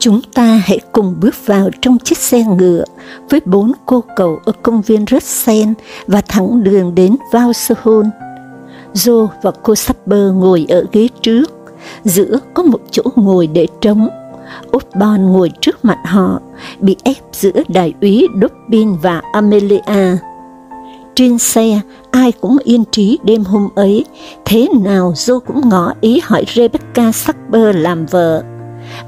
Chúng ta hãy cùng bước vào trong chiếc xe ngựa với bốn cô cậu ở công viên Russell và thẳng đường đến Valsehon. Joe và cô Sapper ngồi ở ghế trước, giữa có một chỗ ngồi để trống. Osborne ngồi trước mặt họ, bị ép giữa đại úy Dobbin và Amelia. Trên xe, ai cũng yên trí đêm hôm ấy, thế nào Joe cũng ngỏ ý hỏi Rebecca Sapper làm vợ.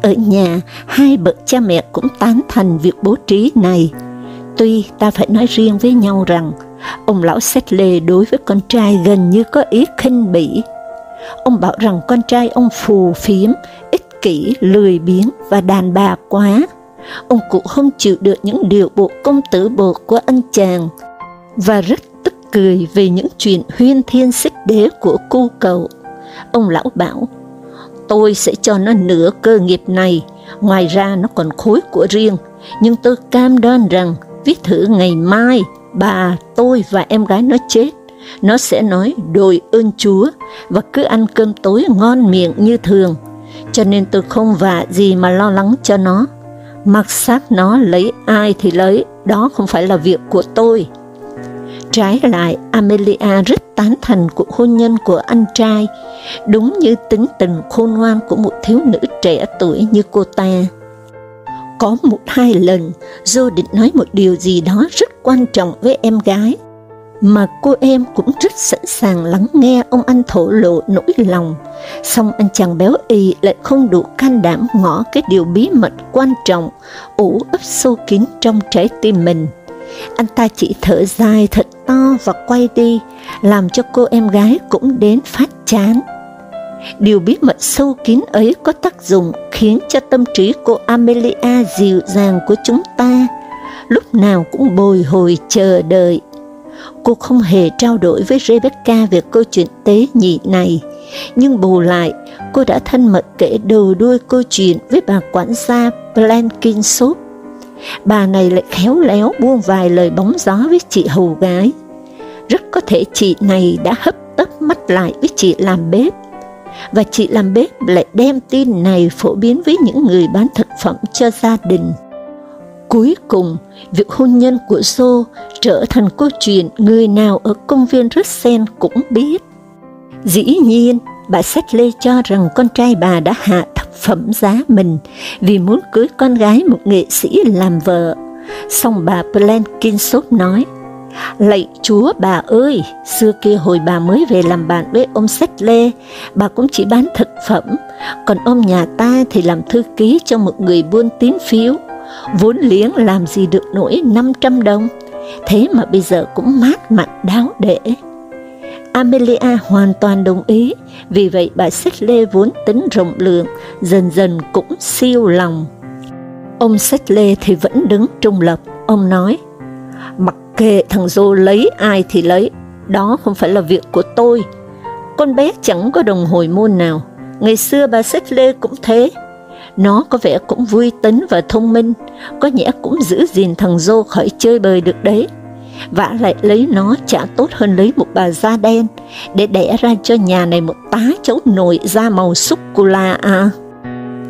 Ở nhà, hai bậc cha mẹ cũng tán thành việc bố trí này. Tuy ta phải nói riêng với nhau rằng, ông lão xét lê đối với con trai gần như có ý khinh bỉ. Ông bảo rằng con trai ông phù phiếm, ích kỷ, lười biếng và đàn bà quá. Ông cụ không chịu được những điều bộ công tử bộ của anh chàng, và rất tức cười về những chuyện huyên thiên xích đế của cu cậu. Ông lão bảo, tôi sẽ cho nó nửa cơ nghiệp này, ngoài ra nó còn khối của riêng, nhưng tôi cam đoan rằng viết thử ngày mai bà, tôi và em gái nó chết, nó sẽ nói đội ơn Chúa và cứ ăn cơm tối ngon miệng như thường, cho nên tôi không vạ gì mà lo lắng cho nó. Mặc xác nó lấy ai thì lấy, đó không phải là việc của tôi. Trái lại, Amelia rất tán thành cuộc hôn nhân của anh trai, đúng như tính tình khôn ngoan của một thiếu nữ trẻ tuổi như cô ta. Có một hai lần, Joe định nói một điều gì đó rất quan trọng với em gái, mà cô em cũng rất sẵn sàng lắng nghe ông anh thổ lộ nỗi lòng. Xong anh chàng béo y lại không đủ can đảm ngỏ cái điều bí mật quan trọng, ủ ấp sâu kín trong trái tim mình. Anh ta chỉ thở dài thật to và quay đi, làm cho cô em gái cũng đến phát chán. Điều bí mật sâu kín ấy có tác dụng khiến cho tâm trí cô Amelia dịu dàng của chúng ta, lúc nào cũng bồi hồi chờ đợi. Cô không hề trao đổi với Rebecca về câu chuyện tế nhị này, nhưng bù lại, cô đã thân mật kể đầu đuôi câu chuyện với bà quản gia Blankinsop bà này lại khéo léo buông vài lời bóng gió với chị hầu gái. Rất có thể chị này đã hấp tấp mắt lại với chị làm bếp, và chị làm bếp lại đem tin này phổ biến với những người bán thực phẩm cho gia đình. Cuối cùng, việc hôn nhân của Joe trở thành câu chuyện người nào ở công viên Russell cũng biết. Dĩ nhiên, bà Sách Lê cho rằng con trai bà đã hạ phẩm giá mình vì muốn cưới con gái một nghệ sĩ làm vợ. Xong bà Blankinsop nói, Lạy chúa bà ơi, xưa kia hồi bà mới về làm bạn với ông Sách Lê, bà cũng chỉ bán thực phẩm, còn ông nhà ta thì làm thư ký cho một người buôn tín phiếu, vốn liếng làm gì được nổi 500 đồng, thế mà bây giờ cũng mát mặt đáo để. Amelia hoàn toàn đồng ý, vì vậy bà Sách Lê vốn tính rộng lượng, dần dần cũng siêu lòng. Ông Sách Lê thì vẫn đứng trung lập, ông nói, mặc kệ thằng Dô lấy ai thì lấy, đó không phải là việc của tôi. Con bé chẳng có đồng hồi môn nào, ngày xưa bà Sách Lê cũng thế. Nó có vẻ cũng vui tính và thông minh, có nhẽ cũng giữ gìn thằng Dô khỏi chơi bời được đấy vả lại lấy nó chả tốt hơn lấy một bà da đen, để đẻ ra cho nhà này một tá cháu nội da màu sô-cô-la à.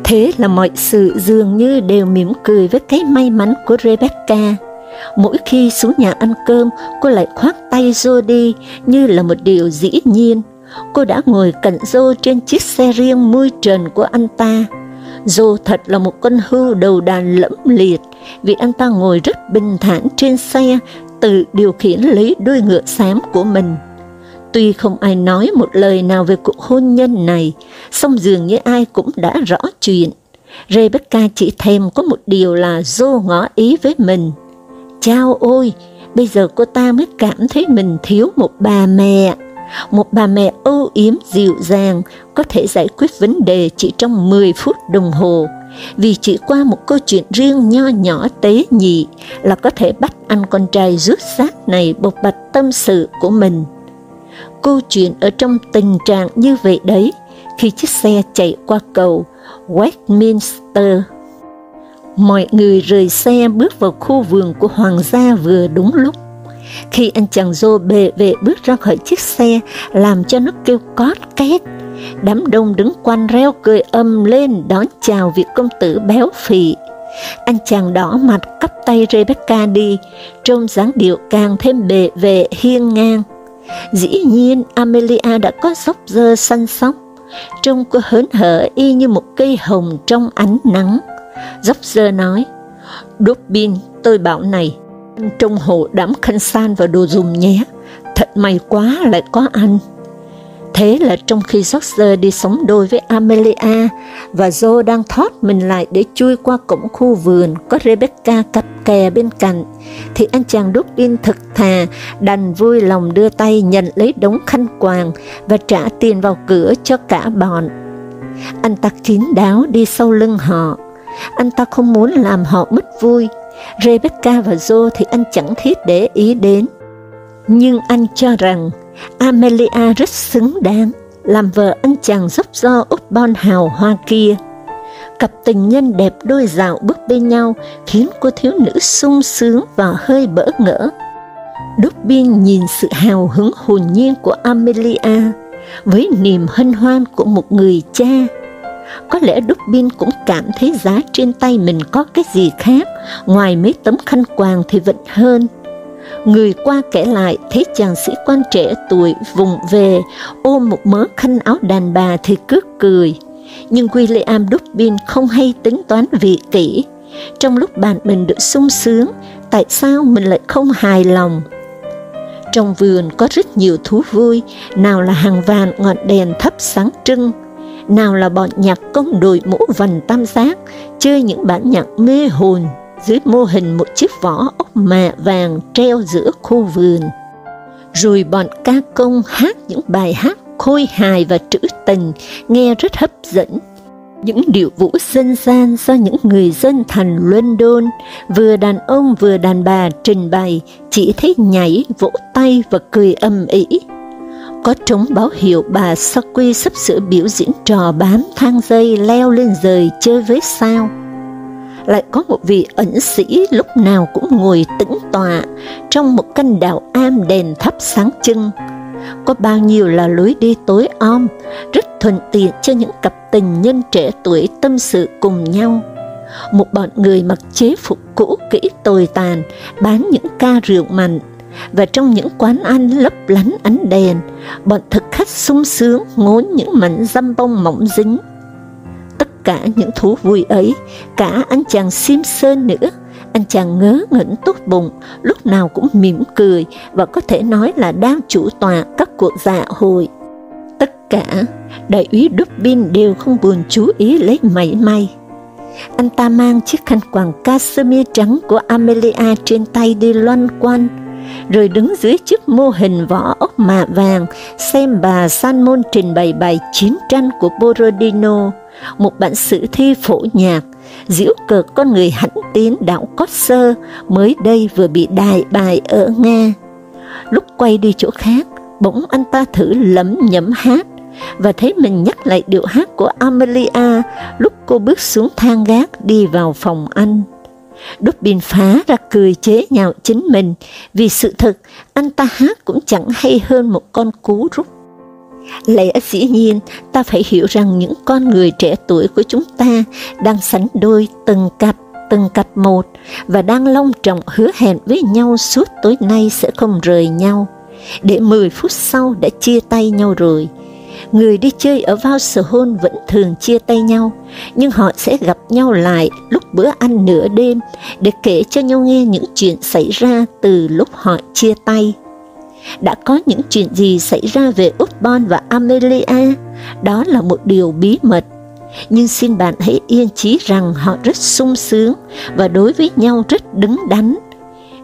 Thế là mọi sự dường như đều mỉm cười với cái may mắn của Rebecca. Mỗi khi xuống nhà ăn cơm, cô lại khoác tay Joe đi như là một điều dĩ nhiên. Cô đã ngồi cạnh Joe trên chiếc xe riêng mui trần của anh ta. Joe thật là một con hưu đầu đàn lẫm liệt, vì anh ta ngồi rất bình thản trên xe, tự điều khiển lấy đuôi ngựa xám của mình. Tuy không ai nói một lời nào về cuộc hôn nhân này, song dường như ai cũng đã rõ chuyện. Rebecca chỉ thèm có một điều là dô ngỏ ý với mình. Chao ôi, bây giờ cô ta mới cảm thấy mình thiếu một bà mẹ. Một bà mẹ âu yếm dịu dàng, có thể giải quyết vấn đề chỉ trong 10 phút đồng hồ, vì chỉ qua một câu chuyện riêng nho nhỏ tế nhị là có thể bắt anh con trai rút xác này bộc bạch tâm sự của mình. Câu chuyện ở trong tình trạng như vậy đấy, khi chiếc xe chạy qua cầu Westminster. Mọi người rời xe bước vào khu vườn của hoàng gia vừa đúng lúc. Khi anh chàng Joe bề vệ bước ra khỏi chiếc xe, làm cho nó kêu cót két, đám đông đứng quanh reo cười âm lên đón chào vị công tử béo phì. Anh chàng đỏ mặt cắp tay Rebecca đi, trông dáng điệu càng thêm bề về hiên ngang. Dĩ nhiên Amelia đã có dốc dơ săn sóc, trông cô hớn hở y như một cây hồng trong ánh nắng. Dốc dơ nói, Đốt pin, tôi bảo này, trong hộ đám khăn san và đồ dùng nhé, thật may quá lại có anh. Thế là trong khi George đi sống đôi với Amelia và Joe đang thoát mình lại để chui qua cổng khu vườn có Rebecca cặp kè bên cạnh, thì anh chàng Dubin thực thà đành vui lòng đưa tay nhận lấy đống khăn quàng và trả tiền vào cửa cho cả bọn. Anh ta kín đáo đi sau lưng họ, anh ta không muốn làm họ mất vui. Rebecca và Joe thì anh chẳng thiết để ý đến. Nhưng anh cho rằng Amelia rất xứng đáng làm vợ anh chàng dốc do út Bon hào hoa kia. Cặp tình nhân đẹp đôi dạo bước bên nhau khiến cô thiếu nữ sung sướng và hơi bỡ ngỡ. Dubin nhìn sự hào hứng hồn nhiên của Amelia với niềm hân hoan của một người cha. Có lẽ Dubin cũng cảm thấy giá trên tay mình có cái gì khác, ngoài mấy tấm khăn quàng thì vẫn hơn. Người qua kể lại thấy chàng sĩ quan trẻ tuổi vùng về ôm một mớ khăn áo đàn bà thì cướp cười. Nhưng William Dubin không hay tính toán vị kỹ. Trong lúc bạn mình được sung sướng, tại sao mình lại không hài lòng? Trong vườn có rất nhiều thú vui, nào là hàng vàng ngọn đèn thấp sáng trưng, nào là bọn nhạc công đội mũ vành tam giác, chơi những bản nhạc mê hồn dưới mô hình một chiếc vỏ ốc mạ vàng treo giữa khu vườn. Rồi bọn ca công hát những bài hát khôi hài và trữ tình, nghe rất hấp dẫn. Những điệu vũ dân gian do những người dân thành London, vừa đàn ông vừa đàn bà trình bày, chỉ thấy nhảy, vỗ tay và cười âm ỉ. Có trống báo hiệu bà Saki sắp sửa biểu diễn trò bám thang dây leo lên rời chơi với sao lại có một vị ẩn sĩ lúc nào cũng ngồi tĩnh tọa trong một căn đạo am đèn thắp sáng trưng. Có bao nhiêu là lối đi tối om, rất thuận tiện cho những cặp tình nhân trẻ tuổi tâm sự cùng nhau. Một bọn người mặc chế phục cũ kỹ tồi tàn, bán những ca rượu mạnh, và trong những quán ăn lấp lánh ánh đèn, bọn thực khách sung sướng ngốn những mảnh dăm bông mỏng dính cả những thú vui ấy, cả anh chàng Simpson nữa, anh chàng ngớ ngẩn tốt bụng, lúc nào cũng mỉm cười và có thể nói là đang chủ tọa các cuộc dạ hội. Tất cả, đại úy Dubin đều không buồn chú ý lấy mảy may. Anh ta mang chiếc khăn quàng cashmere trắng của Amelia trên tay đi loanh quanh, rồi đứng dưới chiếc mô hình vỏ ốc mạ vàng xem bà Salmon trình bày bài chiến tranh của Borodino một bản sử thi phổ nhạc, diễu cợt con người hãnh tiến đảo cốt Sơ mới đây vừa bị đài bài ở Nga. Lúc quay đi chỗ khác, bỗng anh ta thử lẩm nhẩm hát, và thấy mình nhắc lại điệu hát của Amelia lúc cô bước xuống thang gác đi vào phòng anh. Dubin phá ra cười chế nhạo chính mình, vì sự thật anh ta hát cũng chẳng hay hơn một con cú rút Lẽ dĩ nhiên, ta phải hiểu rằng những con người trẻ tuổi của chúng ta đang sánh đôi từng cặp, từng cặp một, và đang long trọng hứa hẹn với nhau suốt tối nay sẽ không rời nhau, để 10 phút sau đã chia tay nhau rồi. Người đi chơi ở vào sở hôn vẫn thường chia tay nhau, nhưng họ sẽ gặp nhau lại lúc bữa ăn nửa đêm để kể cho nhau nghe những chuyện xảy ra từ lúc họ chia tay đã có những chuyện gì xảy ra về Upton và Amelia, đó là một điều bí mật. Nhưng xin bạn hãy yên chí rằng họ rất sung sướng và đối với nhau rất đứng đắn.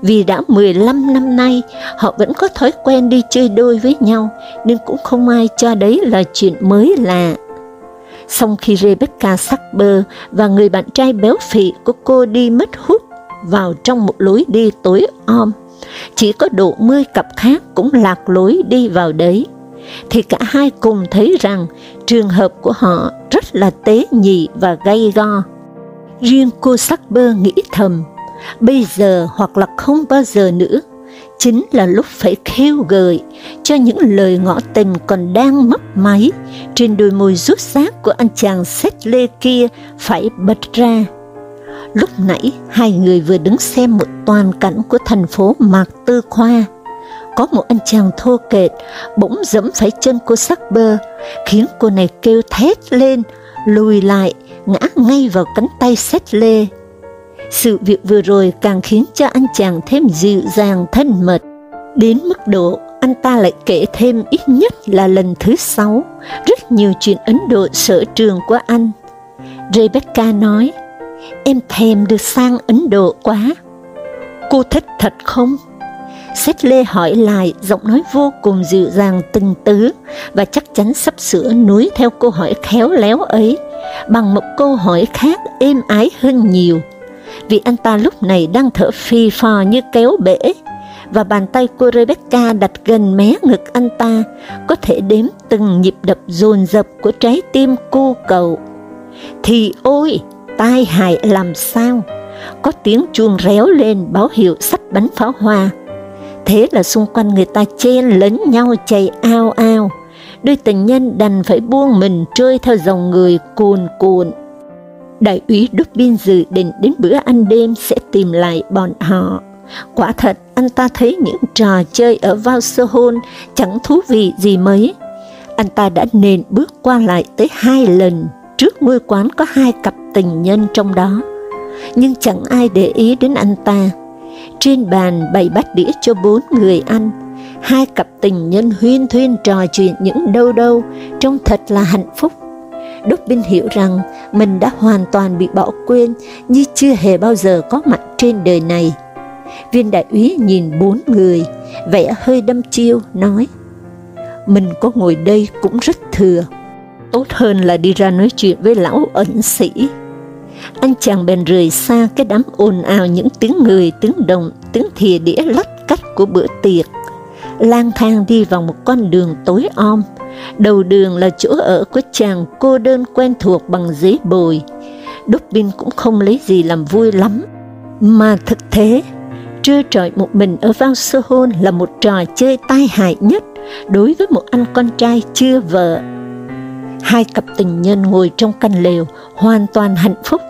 Vì đã 15 năm nay, họ vẫn có thói quen đi chơi đôi với nhau, nên cũng không ai cho đấy là chuyện mới lạ. Xong khi Rebecca Sackber và người bạn trai béo phì của cô đi mất hút vào trong một lối đi tối om, chỉ có độ mươi cặp khác cũng lạc lối đi vào đấy, thì cả hai cùng thấy rằng trường hợp của họ rất là tế nhị và gay go. Riêng cô sắc bơ nghĩ thầm, bây giờ hoặc là không bao giờ nữa, chính là lúc phải khêu gợi cho những lời ngõ tình còn đang mấp máy trên đôi môi rút rác của anh chàng xét lê kia phải bật ra. Lúc nãy, hai người vừa đứng xem một toàn cảnh của thành phố Mạc Tư Khoa. Có một anh chàng thô kệch, bỗng dẫm phải chân cô sắc bơ, khiến cô này kêu thét lên, lùi lại, ngã ngay vào cánh tay xét lê. Sự việc vừa rồi càng khiến cho anh chàng thêm dịu dàng thân mật, đến mức độ anh ta lại kể thêm ít nhất là lần thứ sáu, rất nhiều chuyện Ấn Độ sở trường của anh. Rebecca nói, em thèm được sang Ấn Độ quá. Cô thích thật không? xét Lê hỏi lại, giọng nói vô cùng dịu dàng từng tứ, và chắc chắn sắp sửa núi theo câu hỏi khéo léo ấy, bằng một câu hỏi khác êm ái hơn nhiều. Vì anh ta lúc này đang thở phì phò như kéo bể, và bàn tay cô Rebecca đặt gần mé ngực anh ta, có thể đếm từng nhịp đập dồn dập của trái tim cô cậu. Thì ôi, tai hại làm sao? Có tiếng chuông réo lên báo hiệu sắp bắn pháo hoa. Thế là xung quanh người ta chen lấn nhau chạy ao ao. Đôi tình nhân đành phải buông mình trôi theo dòng người cuồn cuộn. Đại úy Dubin dự định đến bữa ăn đêm sẽ tìm lại bọn họ. Quả thật, anh ta thấy những trò chơi ở Valsehon chẳng thú vị gì mấy. Anh ta đã nền bước qua lại tới hai lần trước ngôi quán có hai cặp tình nhân trong đó. Nhưng chẳng ai để ý đến anh ta. Trên bàn bày bát đĩa cho bốn người ăn, hai cặp tình nhân huyên thuyên trò chuyện những đâu đâu, trông thật là hạnh phúc. Đốc Binh hiểu rằng mình đã hoàn toàn bị bỏ quên như chưa hề bao giờ có mặt trên đời này. Viên đại úy nhìn bốn người, vẻ hơi đâm chiêu, nói, Mình có ngồi đây cũng rất thừa, tốt hơn là đi ra nói chuyện với lão ẩn sĩ. Anh chàng bèn rời xa cái đám ồn ào những tiếng người, tiếng đồng, tiếng thìa đĩa lách cách của bữa tiệc, lang thang đi vào một con đường tối om, đầu đường là chỗ ở của chàng cô đơn quen thuộc bằng giấy bồi. Dubin cũng không lấy gì làm vui lắm, mà thực thế, trưa trọi một mình ở Vang Sơ Hôn là một trò chơi tai hại nhất đối với một anh con trai chưa vợ. Hai cặp tình nhân ngồi trong căn lều, hoàn toàn hạnh phúc,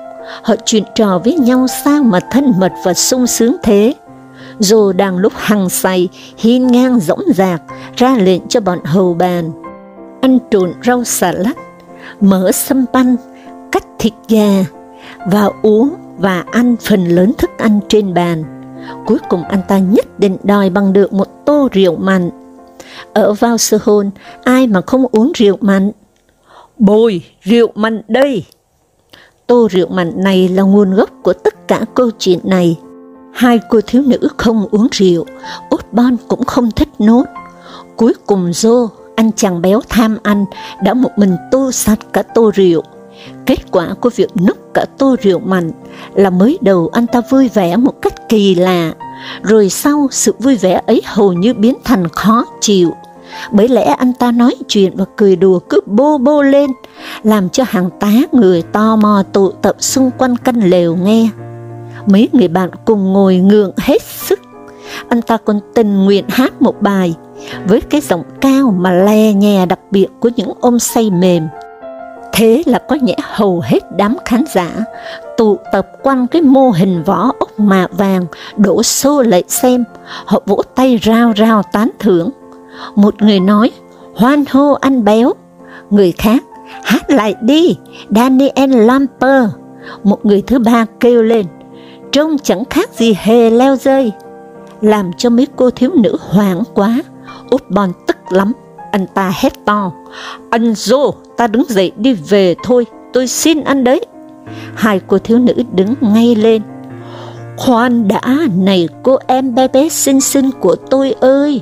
họ chuyện trò với nhau sao mà thân mật và sung sướng thế. Rồi đang lúc hằng say, hiên ngang rỗng rạc, ra lệnh cho bọn hầu bàn. Ăn trộn rau xà lách, mỡ sâm banh, cắt thịt gà, và uống và ăn phần lớn thức ăn trên bàn. Cuối cùng anh ta nhất định đòi bằng được một tô rượu mặn. Ở vào sơ hôn, ai mà không uống rượu mặn? Bồi, rượu mặn đây! Tô rượu mặn này là nguồn gốc của tất cả câu chuyện này. Hai cô thiếu nữ không uống rượu, út bon cũng không thích nốt. Cuối cùng Dô, anh chàng béo tham ăn, đã một mình tô sạch cả tô rượu. Kết quả của việc núp cả tô rượu mặn là mới đầu anh ta vui vẻ một cách kỳ lạ, rồi sau sự vui vẻ ấy hầu như biến thành khó chịu. Bởi lẽ anh ta nói chuyện và cười đùa cứ bô bô lên, làm cho hàng tá người to mò tụ tập xung quanh căn lều nghe. Mấy người bạn cùng ngồi ngượng hết sức. Anh ta còn tình nguyện hát một bài, với cái giọng cao mà le nhè đặc biệt của những ôm say mềm. Thế là có nhẽ hầu hết đám khán giả tụ tập quanh cái mô hình võ ốc mạ vàng đổ xô lại xem, họ vỗ tay rao rao tán thưởng. Một người nói, hoan hô anh béo. Người khác, hát lại đi, Daniel Lamper. Một người thứ ba kêu lên, trông chẳng khác gì hề leo rơi. Làm cho mấy cô thiếu nữ hoảng quá, út bon tức lắm. Anh ta hét to, anh Dô, ta đứng dậy đi về thôi, tôi xin anh đấy. Hai cô thiếu nữ đứng ngay lên. Khoan đã, này cô em bé bé xinh xinh của tôi ơi,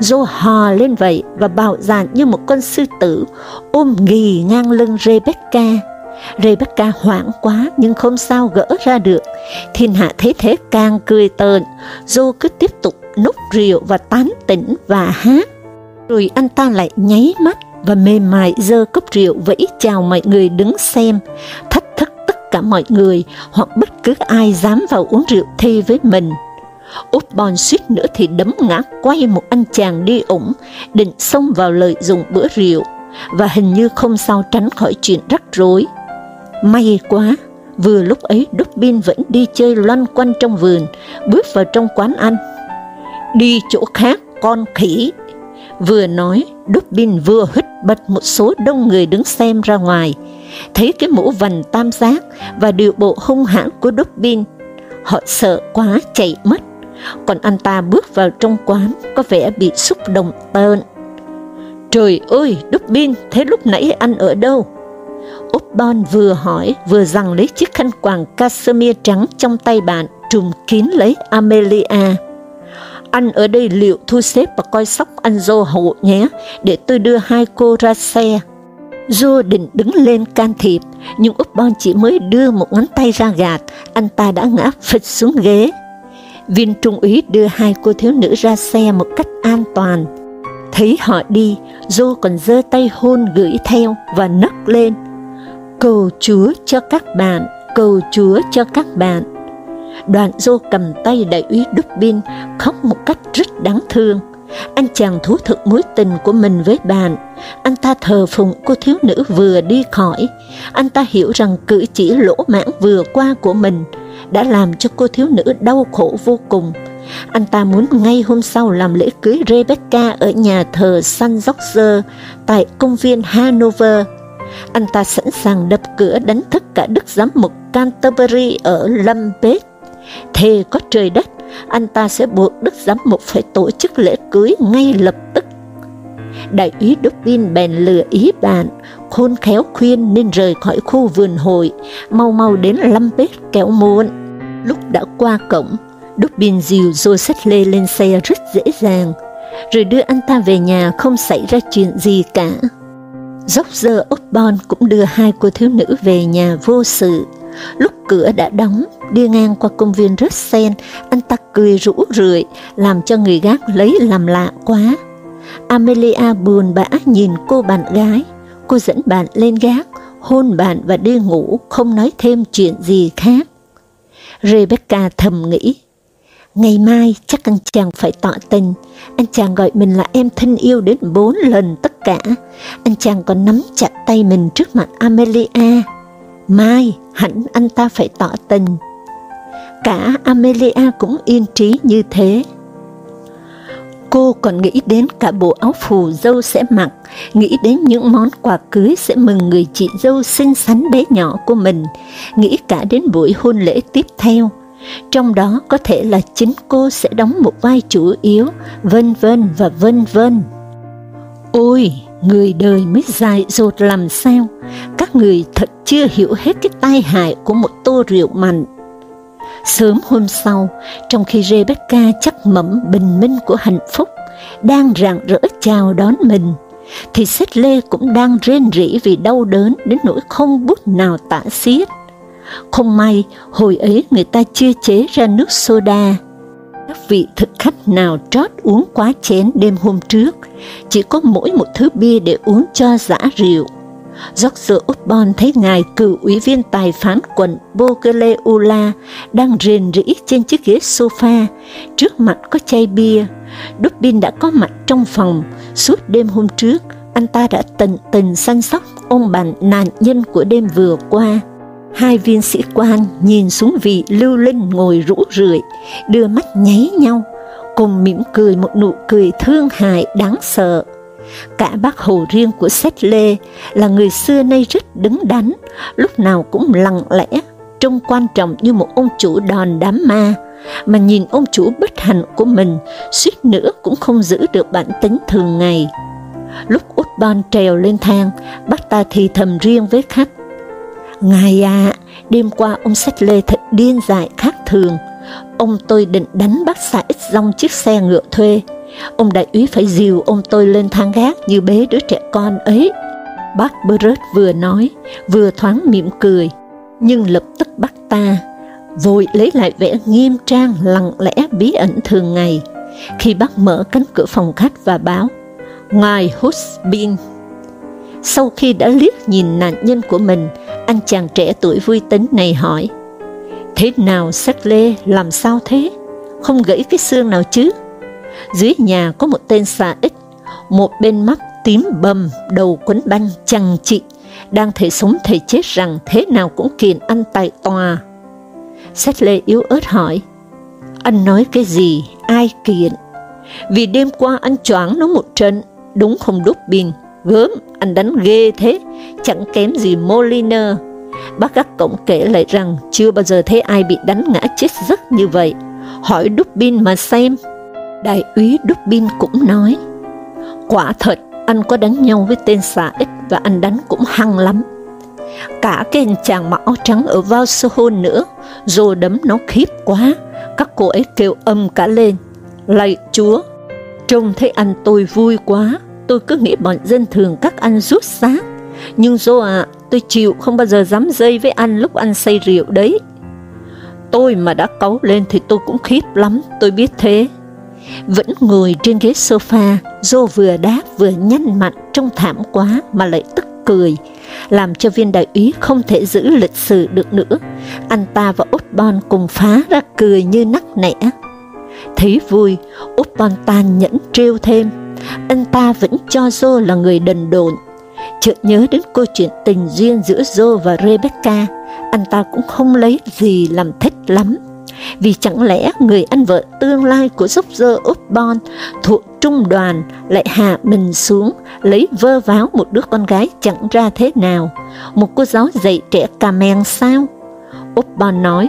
Joe hò lên vậy và bạo dạn như một con sư tử, ôm ghì ngang lưng Rebecca. Rebecca hoảng quá nhưng không sao gỡ ra được. Thiên hạ thế thế càng cười tợn, Joe cứ tiếp tục nút rượu và tán tỉnh và hát. Rồi anh ta lại nháy mắt và mềm mại dơ cốc rượu vẫy chào mọi người đứng xem, thách thức tất cả mọi người hoặc bất cứ ai dám vào uống rượu thi với mình. Út Bon suýt nữa thì đấm ngã quay một anh chàng đi ủng, định xông vào lợi dụng bữa rượu, và hình như không sao tránh khỏi chuyện rắc rối. May quá, vừa lúc ấy Dubin vẫn đi chơi loanh quanh trong vườn, bước vào trong quán ăn. Đi chỗ khác, con khỉ! Vừa nói, Dubin vừa hít bật một số đông người đứng xem ra ngoài, thấy cái mũ vành tam giác và điệu bộ hung hãn của Dubin. Họ sợ quá chạy mất, còn anh ta bước vào trong quán có vẻ bị xúc động tợn. Trời ơi, Dubin, thế lúc nãy anh ở đâu? Úc Bon vừa hỏi, vừa rằng lấy chiếc khăn quàng cashmere trắng trong tay bạn, trùm kín lấy Amelia. Anh ở đây liệu thu xếp và coi sóc anh Dô hộ nhé, để tôi đưa hai cô ra xe. Dô định đứng lên can thiệp, nhưng Úc Bon chỉ mới đưa một ngón tay ra gạt, anh ta đã ngã phịch xuống ghế. Viên trung úy đưa hai cô thiếu nữ ra xe một cách an toàn. Thấy họ đi, Dô còn giơ tay hôn gửi theo và nấc lên. Cầu Chúa cho các bạn, cầu Chúa cho các bạn. Đoàn Dô cầm tay đại úy Dubin khóc một cách rất đáng thương. Anh chàng thú thực mối tình của mình với bạn. Anh ta thờ phụng cô thiếu nữ vừa đi khỏi. Anh ta hiểu rằng cử chỉ lỗ mãn vừa qua của mình đã làm cho cô thiếu nữ đau khổ vô cùng. Anh ta muốn ngay hôm sau làm lễ cưới Rebecca ở nhà thờ San George tại công viên Hanover. Anh ta sẵn sàng đập cửa đánh thức cả đức giám mục Canterbury ở Lambeth. Thề có trời đất, anh ta sẽ buộc đức giám mục phải tổ chức lễ cưới ngay lập tức. Đại úy Dubin bèn lừa ý bạn, khôn khéo khuyên nên rời khỏi khu vườn hội, mau mau đến Lambeth kéo muộn. Lúc đã qua cổng, Dubin dìu Joseph Lê lên xe rất dễ dàng, rồi đưa anh ta về nhà không xảy ra chuyện gì cả. Dốc giờ Osborne cũng đưa hai cô thiếu nữ về nhà vô sự. Lúc cửa đã đóng, đi ngang qua công viên Russell, anh ta cười rũ rượi, làm cho người gác lấy làm lạ quá. Amelia buồn bã nhìn cô bạn gái, cô dẫn bạn lên gác, hôn bạn và đi ngủ, không nói thêm chuyện gì khác. Rebecca thầm nghĩ, ngày mai chắc anh chàng phải tỏ tình, anh chàng gọi mình là em thân yêu đến bốn lần tất cả, anh chàng còn nắm chặt tay mình trước mặt Amelia. Mai, hẳn anh ta phải tỏ tình. Cả Amelia cũng yên trí như thế. Cô còn nghĩ đến cả bộ áo phù dâu sẽ mặc, nghĩ đến những món quà cưới sẽ mừng người chị dâu xinh xắn bé nhỏ của mình, nghĩ cả đến buổi hôn lễ tiếp theo. Trong đó có thể là chính cô sẽ đóng một vai chủ yếu, vân vân và vân vân. Ôi, người đời mới dài dột làm sao, các người thật chưa hiểu hết cái tai hại của một tô rượu mạnh. Sớm hôm sau, trong khi Rebecca chắc mẩm bình minh của hạnh phúc, đang rạng rỡ chào đón mình, thì Sét Lê cũng đang rên rỉ vì đau đớn đến nỗi không bút nào tả xiết. Không may, hồi ấy người ta chưa chế ra nước soda. Các vị thực khách nào trót uống quá chén đêm hôm trước, chỉ có mỗi một thứ bia để uống cho giả rượu. George Osborne thấy ngài cựu ủy viên tài phán quận Bogeleula đang rền rĩ trên chiếc ghế sofa, trước mặt có chai bia. Dubin đã có mặt trong phòng, suốt đêm hôm trước, anh ta đã tận tình săn sóc ông bạn nạn nhân của đêm vừa qua. Hai viên sĩ quan nhìn xuống vị lưu linh ngồi rũ rượi, đưa mắt nháy nhau, cùng mỉm cười một nụ cười thương hại đáng sợ. Cả bác hồ riêng của Xét Lê là người xưa nay rất đứng đắn, lúc nào cũng lặng lẽ, trông quan trọng như một ông chủ đòn đám ma, mà nhìn ông chủ bất hạnh của mình, suýt nữa cũng không giữ được bản tính thường ngày. Lúc út bon trèo lên thang, bác ta thì thầm riêng với khách. Ngài à, đêm qua ông Sách Lê thật điên dại khác thường. Ông tôi định đánh bác xã ít rong chiếc xe ngựa thuê, ông đại úy phải dìu ông tôi lên thang gác như bế đứa trẻ con ấy. Bác Brớt vừa nói, vừa thoáng mỉm cười, nhưng lập tức bắt ta, vội lấy lại vẻ nghiêm trang lặng lẽ bí ẩn thường ngày, khi bác mở cánh cửa phòng khách và báo, Ngài Husbin. Sau khi đã liếc nhìn nạn nhân của mình, anh chàng trẻ tuổi vui tính này hỏi, Thế nào sách lê, làm sao thế? Không gãy cái xương nào chứ? Dưới nhà có một tên xà ích, một bên mắt tím bầm, đầu quấn banh chằng chị, đang thể sống thể chết rằng thế nào cũng kiện anh tại tòa. Sách lê yếu ớt hỏi, anh nói cái gì, ai kiện? Vì đêm qua anh choáng nó một trận, đúng không đốt bình, gớm, anh đánh ghê thế, chẳng kém gì Moliner. Bác gác cổng kể lại rằng chưa bao giờ thấy ai bị đánh ngã chết giấc như vậy. Hỏi Dubin mà xem. Đại úy Dubin cũng nói, quả thật anh có đánh nhau với tên xà ích và anh đánh cũng hăng lắm. Cả cái anh chàng mặc áo trắng ở vào hôn nữa, rồi đấm nó khiếp quá, các cô ấy kêu âm cả lên. Lạy chúa, trông thấy anh tôi vui quá, tôi cứ nghĩ bọn dân thường các anh rút xác. Nhưng dô à, tôi chịu không bao giờ dám dây với anh lúc anh say rượu đấy. Tôi mà đã cấu lên thì tôi cũng khiếp lắm, tôi biết thế. Vẫn ngồi trên ghế sofa, Dô vừa đáp vừa nhăn mặt trong thảm quá mà lại tức cười, làm cho viên đại úy không thể giữ lịch sự được nữa. Anh ta và út bon cùng phá ra cười như nắc nẻ. Thấy vui, út bon tan nhẫn trêu thêm, anh ta vẫn cho Joe là người đần độn. Chợt nhớ đến câu chuyện tình duyên giữa Joe và Rebecca, anh ta cũng không lấy gì làm thích lắm. Vì chẳng lẽ người anh vợ tương lai của dốc dơ upton thuộc trung đoàn lại hạ mình xuống, lấy vơ váo một đứa con gái chẳng ra thế nào, một cô giáo dạy trẻ cà men sao? upton nói,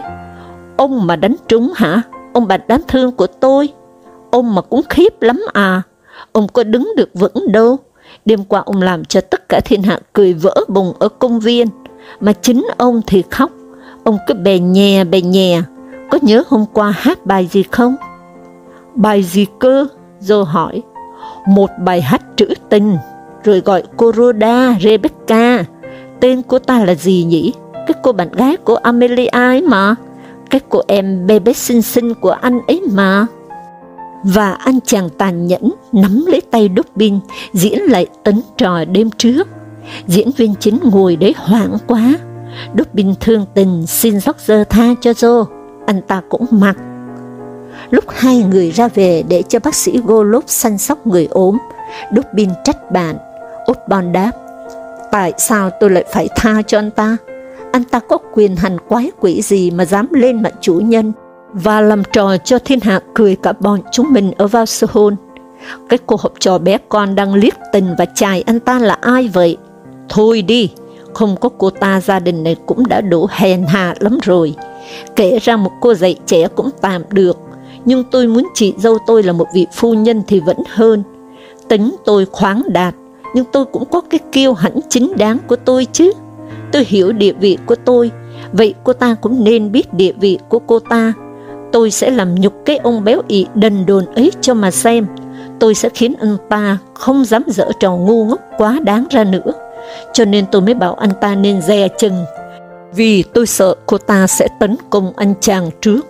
ông mà đánh trúng hả? Ông bà đáng thương của tôi, ông mà cũng khiếp lắm à, ông có đứng được vững đâu. Đêm qua ông làm cho tất cả thiên hạ cười vỡ bùng ở công viên, mà chính ông thì khóc, ông cứ bè nhè bè nhè, có nhớ hôm qua hát bài gì không? Bài gì cơ? Dô hỏi. Một bài hát trữ tình, rồi gọi cô Rhoda Rebecca. Tên cô ta là gì nhỉ? Cái cô bạn gái của Amelia ấy mà. Cái cô em bê xinh xinh của anh ấy mà. Và anh chàng tàn nhẫn nắm lấy tay Dubin diễn lại tấn trò đêm trước. Diễn viên chính ngồi đấy hoảng quá. Dubin thương tình xin Roger tha cho Joe anh ta cũng mặc. Lúc hai người ra về để cho bác sĩ Golub săn sóc người ốm, Dubin trách bạn. Osborn đáp, tại sao tôi lại phải tha cho anh ta? Anh ta có quyền hành quái quỷ gì mà dám lên mặt chủ nhân và làm trò cho thiên hạ cười cả bọn chúng mình ở vào sơ hôn. Cái cô học trò bé con đang liếc tình và chài anh ta là ai vậy? Thôi đi, không có cô ta gia đình này cũng đã đủ hèn hạ lắm rồi. Kể ra một cô dạy trẻ cũng tạm được, nhưng tôi muốn chị dâu tôi là một vị phu nhân thì vẫn hơn. Tính tôi khoáng đạt, nhưng tôi cũng có cái kiêu hãnh chính đáng của tôi chứ. Tôi hiểu địa vị của tôi, vậy cô ta cũng nên biết địa vị của cô ta. Tôi sẽ làm nhục cái ông béo ị đần đồn ấy cho mà xem. Tôi sẽ khiến anh ta không dám dở trò ngu ngốc quá đáng ra nữa. Cho nên tôi mới bảo anh ta nên dè chừng vì tôi sợ cô ta sẽ tấn công anh chàng trước.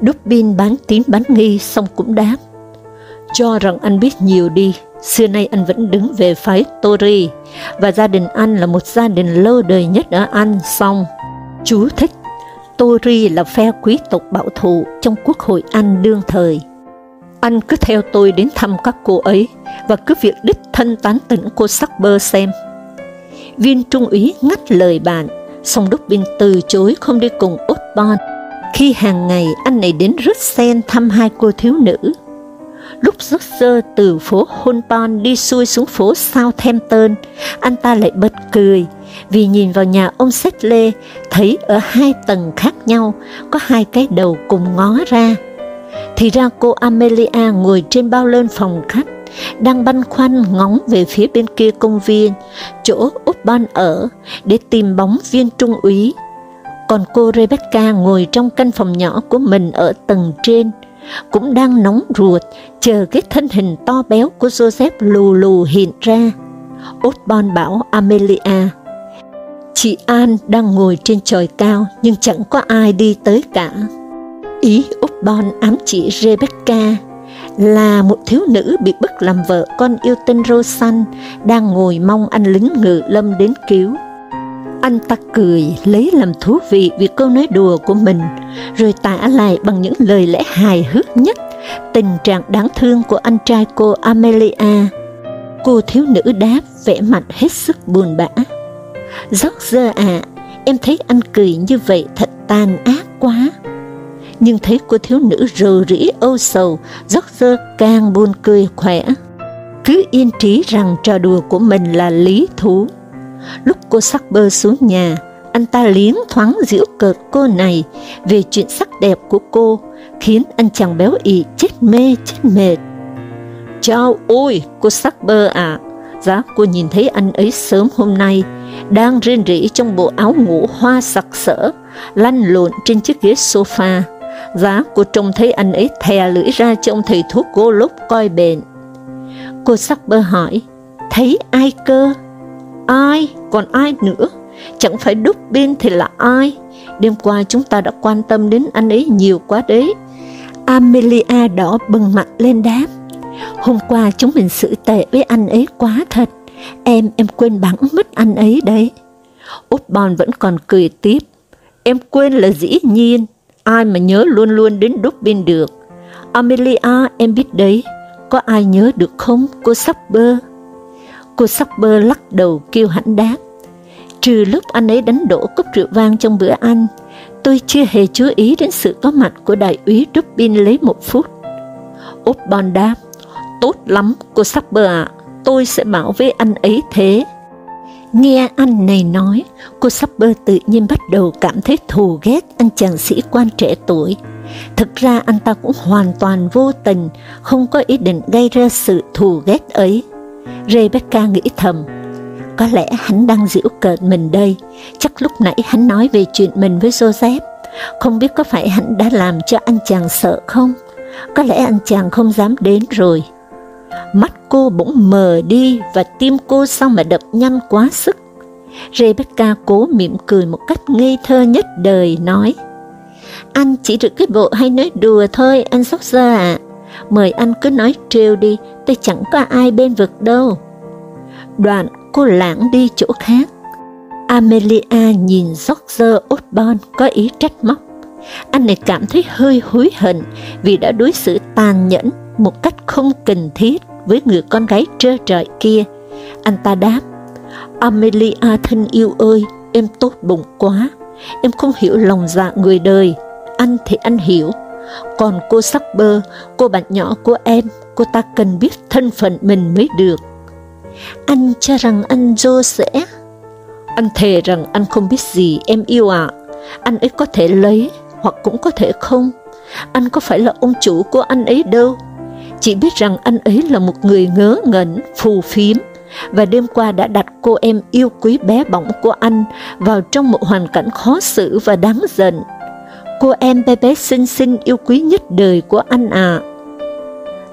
Dubin bán tín bán nghi xong cũng đáp. Cho rằng anh biết nhiều đi, xưa nay anh vẫn đứng về phái Tory, và gia đình anh là một gia đình lâu đời nhất ở Anh, xong. Chú thích, Tory là phe quý tộc bảo thủ trong quốc hội Anh đương thời. Anh cứ theo tôi đến thăm các cô ấy, và cứ việc đích thân tán tỉnh cô sắc xem. Viên trung úy ngắt lời bạn, song đốc binh từ chối không đi cùng Osborne, khi hàng ngày anh này đến Russell thăm hai cô thiếu nữ. Lúc Roger từ phố Holborn đi xuôi xuống phố Southampton, anh ta lại bật cười, vì nhìn vào nhà ông Sedley, thấy ở hai tầng khác nhau, có hai cái đầu cùng ngó ra. Thì ra cô Amelia ngồi trên bao lơn phòng khách, đang băn khoăn ngóng về phía bên kia công viên, chỗ Úc Ban ở, để tìm bóng viên trung úy. Còn cô Rebecca ngồi trong căn phòng nhỏ của mình ở tầng trên, cũng đang nóng ruột, chờ cái thân hình to béo của Joseph lù lù hiện ra. Osborne bảo Amelia, Chị An đang ngồi trên trời cao nhưng chẳng có ai đi tới cả. Ý Osborne ám chỉ Rebecca là một thiếu nữ bị bức làm vợ con yêu tên Rosan đang ngồi mong anh lính ngự lâm đến cứu. Anh ta cười, lấy làm thú vị vì câu nói đùa của mình, rồi tả lại bằng những lời lẽ hài hước nhất tình trạng đáng thương của anh trai cô Amelia. Cô thiếu nữ đáp vẻ mặt hết sức buồn bã. George à, em thấy anh cười như vậy thật tàn ác quá. Nhưng thấy cô thiếu nữ rờ rĩ âu sầu, George càng buồn cười khỏe. Cứ yên trí rằng trò đùa của mình là lý thú. Lúc cô sắc bơ xuống nhà, anh ta liếng thoáng giễu cợt cô này về chuyện sắc đẹp của cô, khiến anh chàng béo ị chết mê chết mệt. Chào ôi, cô sắc bơ à, giá cô nhìn thấy anh ấy sớm hôm nay, đang rên rỉ trong bộ áo ngủ hoa sặc sỡ, lăn lộn trên chiếc ghế sofa. Giá cô trông thấy anh ấy thè lưỡi ra cho ông thầy thuốc cô lúc coi bệnh. Cô sắc bơ hỏi, thấy ai cơ? Ai, còn ai nữa? Chẳng phải đúc bên thì là ai? Đêm qua chúng ta đã quan tâm đến anh ấy nhiều quá đấy. Amelia đỏ bừng mặt lên đáp. Hôm qua chúng mình xử tệ với anh ấy quá thật. Em, em quên bẵng mất anh ấy đấy. út bon vẫn còn cười tiếp. Em quên là dĩ nhiên, ai mà nhớ luôn luôn đến Dubin được. Amelia, em biết đấy, có ai nhớ được không, cô Supper? Cô Supper lắc đầu kêu hãnh đáp. Trừ lúc anh ấy đánh đổ cốc rượu vang trong bữa ăn, tôi chưa hề chú ý đến sự có mặt của đại úy Dubin lấy một phút. Osborne đáp, tốt lắm, cô Supper ạ, tôi sẽ bảo với anh ấy thế. Nghe anh này nói, cô Supper tự nhiên bắt đầu cảm thấy thù ghét anh chàng sĩ quan trẻ tuổi. Thực ra anh ta cũng hoàn toàn vô tình, không có ý định gây ra sự thù ghét ấy. Rebecca nghĩ thầm, có lẽ hắn đang giễu cợt mình đây, chắc lúc nãy hắn nói về chuyện mình với Joseph, không biết có phải hắn đã làm cho anh chàng sợ không? Có lẽ anh chàng không dám đến rồi. Mắt cô bỗng mờ đi và tim cô sao mà đập nhanh quá sức. Rebecca cố mỉm cười một cách ngây thơ nhất đời nói, Anh chỉ được cái bộ hay nói đùa thôi, anh sóc ra ạ. À. Mời anh cứ nói trêu đi, tôi chẳng có ai bên vực đâu. Đoạn cô lãng đi chỗ khác. Amelia nhìn George Osborne có ý trách móc. Anh này cảm thấy hơi hối hận vì đã đối xử tàn nhẫn một cách không cần thiết với người con gái trơ trọi kia. Anh ta đáp, Amelia thân yêu ơi, em tốt bụng quá, em không hiểu lòng dạ người đời, anh thì anh hiểu. Còn cô sắc bơ, cô bạn nhỏ của em, cô ta cần biết thân phận mình mới được. Anh cho rằng anh Joe sẽ... Anh thề rằng anh không biết gì em yêu ạ. À. Anh ấy có thể lấy, hoặc cũng có thể không. Anh có phải là ông chủ của anh ấy đâu. Chỉ biết rằng anh ấy là một người ngớ ngẩn, phù phiếm, và đêm qua đã đặt cô em yêu quý bé bỏng của anh vào trong một hoàn cảnh khó xử và đáng giận. Cô em bé bé xinh xinh yêu quý nhất đời của anh à.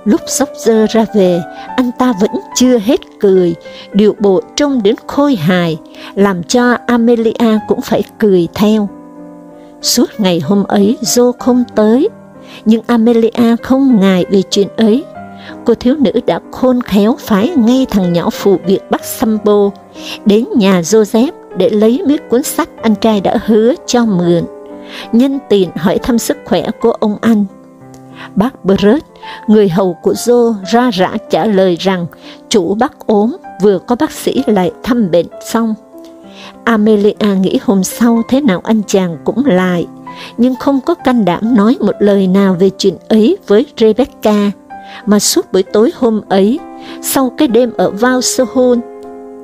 Lúc sóc dơ ra về, anh ta vẫn chưa hết cười, điệu bộ trông đến khôi hài, làm cho Amelia cũng phải cười theo. Suốt ngày hôm ấy, Joe không tới, nhưng Amelia không ngại về chuyện ấy. Cô thiếu nữ đã khôn khéo phái ngay thằng nhỏ phụ việc bắt Sambo đến nhà Joseph để lấy mấy cuốn sách anh trai đã hứa cho mượn, nhân tiện hỏi thăm sức khỏe của ông anh. Bác Brett, người hầu của Joe ra rã trả lời rằng chủ bác ốm, vừa có bác sĩ lại thăm bệnh xong. Amelia nghĩ hôm sau thế nào anh chàng cũng lại, nhưng không có can đảm nói một lời nào về chuyện ấy với Rebecca, mà suốt buổi tối hôm ấy, sau cái đêm ở Valsehon,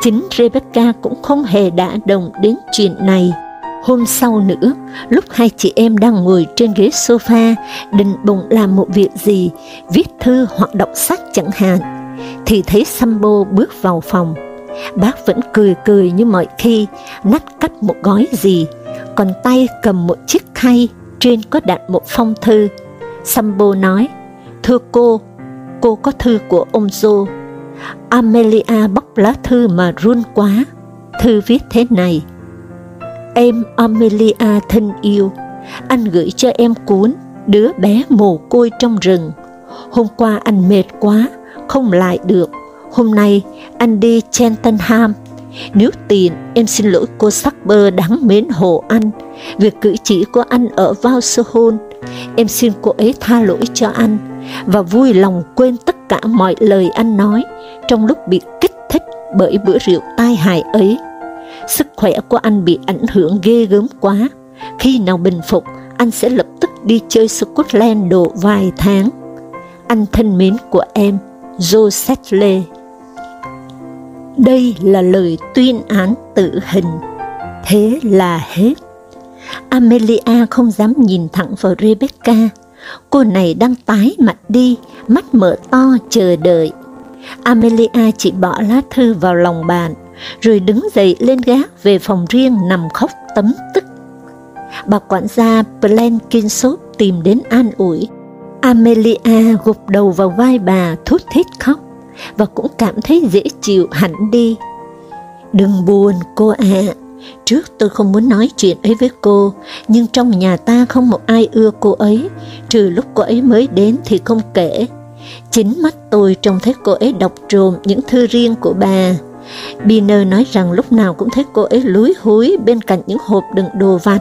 chính Rebecca cũng không hề đã đồng đến chuyện này. Hôm sau nữa, lúc hai chị em đang ngồi trên ghế sofa, định bụng làm một việc gì, viết thư hoặc đọc sách chẳng hạn, thì thấy Sambo bước vào phòng. Bác vẫn cười cười như mọi khi, nắt cắt một gói gì, còn tay cầm một chiếc khay, trên có đặt một phong thư. Sambo nói, thưa cô, cô có thư của ông Joe. Amelia bóc lá thư mà run quá. Thư viết thế này, Em Amelia thân yêu, anh gửi cho em cuốn Đứa bé mồ côi trong rừng. Hôm qua anh mệt quá, không lại được. Hôm nay anh đi Cheltenham. Nếu tiền, em xin lỗi cô Sackber đáng mến hồ anh. Việc cử chỉ của anh ở Valsehon, em xin cô ấy tha lỗi cho anh và vui lòng quên tất cả mọi lời anh nói trong lúc bị kích thích bởi bữa rượu tai hại ấy. Sức khỏe của anh bị ảnh hưởng ghê gớm quá. Khi nào bình phục, anh sẽ lập tức đi chơi Scotland độ vài tháng. Anh thân mến của em, Joseph lee đây là lời tuyên án tử hình. Thế là hết. Amelia không dám nhìn thẳng vào Rebecca. Cô này đang tái mặt đi, mắt mở to chờ đợi. Amelia chỉ bỏ lá thư vào lòng bàn, rồi đứng dậy lên gác về phòng riêng nằm khóc tấm tức. Bà quản gia Blenkinsop tìm đến an ủi. Amelia gục đầu vào vai bà thút thít khóc và cũng cảm thấy dễ chịu hẳn đi. Đừng buồn cô ạ, à. trước tôi không muốn nói chuyện ấy với cô, nhưng trong nhà ta không một ai ưa cô ấy, trừ lúc cô ấy mới đến thì không kể. Chính mắt tôi trông thấy cô ấy đọc trộm những thư riêng của bà. Biner nói rằng lúc nào cũng thấy cô ấy lúi húi bên cạnh những hộp đựng đồ vặt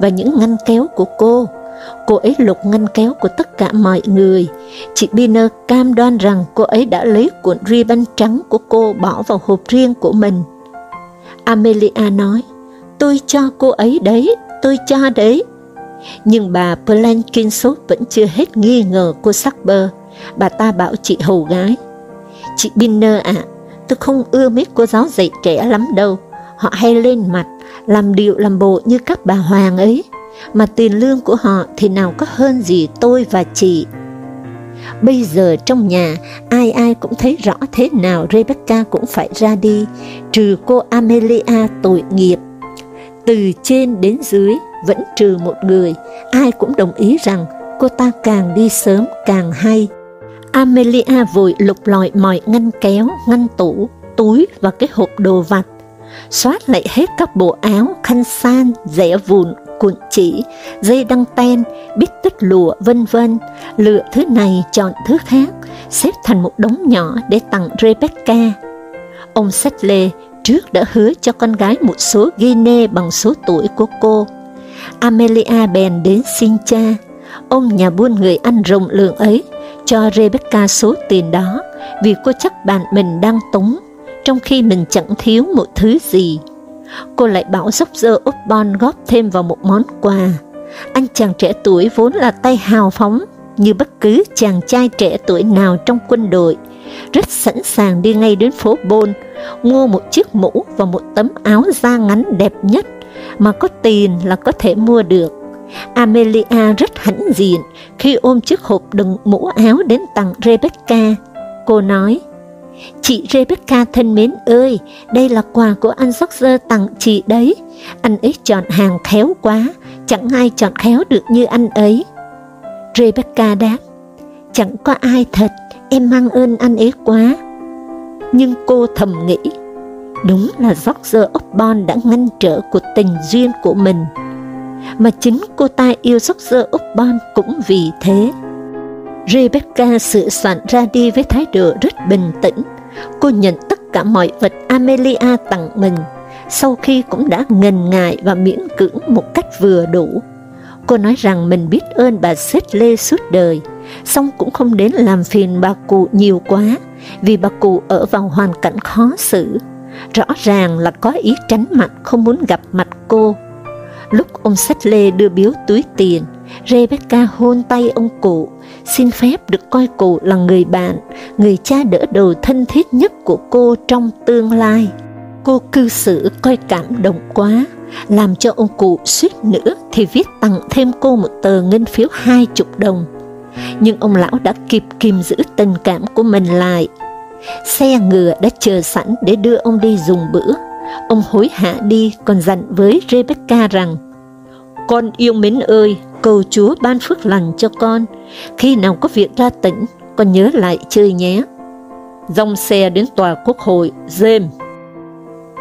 và những ngăn kéo của cô. Cô ấy lục ngăn kéo của tất cả mọi người. Chị Biner cam đoan rằng cô ấy đã lấy cuộn ribbon trắng của cô bỏ vào hộp riêng của mình. Amelia nói, tôi cho cô ấy đấy, tôi cho đấy. Nhưng bà Blankinsop vẫn chưa hết nghi ngờ cô Sackber. Bà ta bảo chị hầu gái, Chị Biner ạ, à, tôi không ưa mấy cô giáo dạy trẻ lắm đâu. Họ hay lên mặt, làm điệu làm bộ như các bà hoàng ấy mà tiền lương của họ thì nào có hơn gì tôi và chị. Bây giờ trong nhà, ai ai cũng thấy rõ thế nào Rebecca cũng phải ra đi, trừ cô Amelia tội nghiệp. Từ trên đến dưới, vẫn trừ một người, ai cũng đồng ý rằng cô ta càng đi sớm càng hay. Amelia vội lục lọi mọi ngăn kéo, ngăn tủ, túi và cái hộp đồ vặt, xoát lại hết các bộ áo, khăn san, rẻ vụn, cuộn chỉ, dây đăng ten, bít tích lụa vân vân, lựa thứ này chọn thứ khác, xếp thành một đống nhỏ để tặng Rebecca. Ông Settle trước đã hứa cho con gái một số guinea bằng số tuổi của cô. Amelia bèn đến xin cha. Ông nhà buôn người Anh rộng lượng ấy cho Rebecca số tiền đó vì cô chắc bạn mình đang túng, trong khi mình chẳng thiếu một thứ gì cô lại bảo dốc dơ úp bon góp thêm vào một món quà. Anh chàng trẻ tuổi vốn là tay hào phóng, như bất cứ chàng trai trẻ tuổi nào trong quân đội, rất sẵn sàng đi ngay đến phố Bôn, mua một chiếc mũ và một tấm áo da ngắn đẹp nhất, mà có tiền là có thể mua được. Amelia rất hãnh diện khi ôm chiếc hộp đựng mũ áo đến tặng Rebecca. Cô nói, Chị Rebecca thân mến ơi, đây là quà của anh George tặng chị đấy. Anh ấy chọn hàng khéo quá, chẳng ai chọn khéo được như anh ấy. Rebecca đáp, chẳng có ai thật, em mang ơn anh ấy quá. Nhưng cô thầm nghĩ, đúng là George Osborne đã ngăn trở cuộc tình duyên của mình. Mà chính cô ta yêu George Osborne cũng vì thế. Rebecca sửa soạn ra đi với thái độ rất bình tĩnh. Cô nhận tất cả mọi vật Amelia tặng mình, sau khi cũng đã ngần ngại và miễn cưỡng một cách vừa đủ. Cô nói rằng mình biết ơn bà Sết Lê suốt đời, song cũng không đến làm phiền bà cụ nhiều quá, vì bà cụ ở vào hoàn cảnh khó xử. Rõ ràng là có ý tránh mặt không muốn gặp mặt cô. Lúc ông Sách Lê đưa biếu túi tiền, Rebecca hôn tay ông cụ, xin phép được coi cụ là người bạn, người cha đỡ đầu thân thiết nhất của cô trong tương lai. Cô cư xử coi cảm động quá, làm cho ông cụ suýt nữa thì viết tặng thêm cô một tờ ngân phiếu hai chục đồng. Nhưng ông lão đã kịp kìm giữ tình cảm của mình lại. Xe ngựa đã chờ sẵn để đưa ông đi dùng bữa. Ông hối hả đi còn dặn với Rebecca rằng, Con yêu mến ơi, cầu Chúa ban phước lành cho con, khi nào có việc ra tỉnh, con nhớ lại chơi nhé. Dòng xe đến tòa quốc hội, James.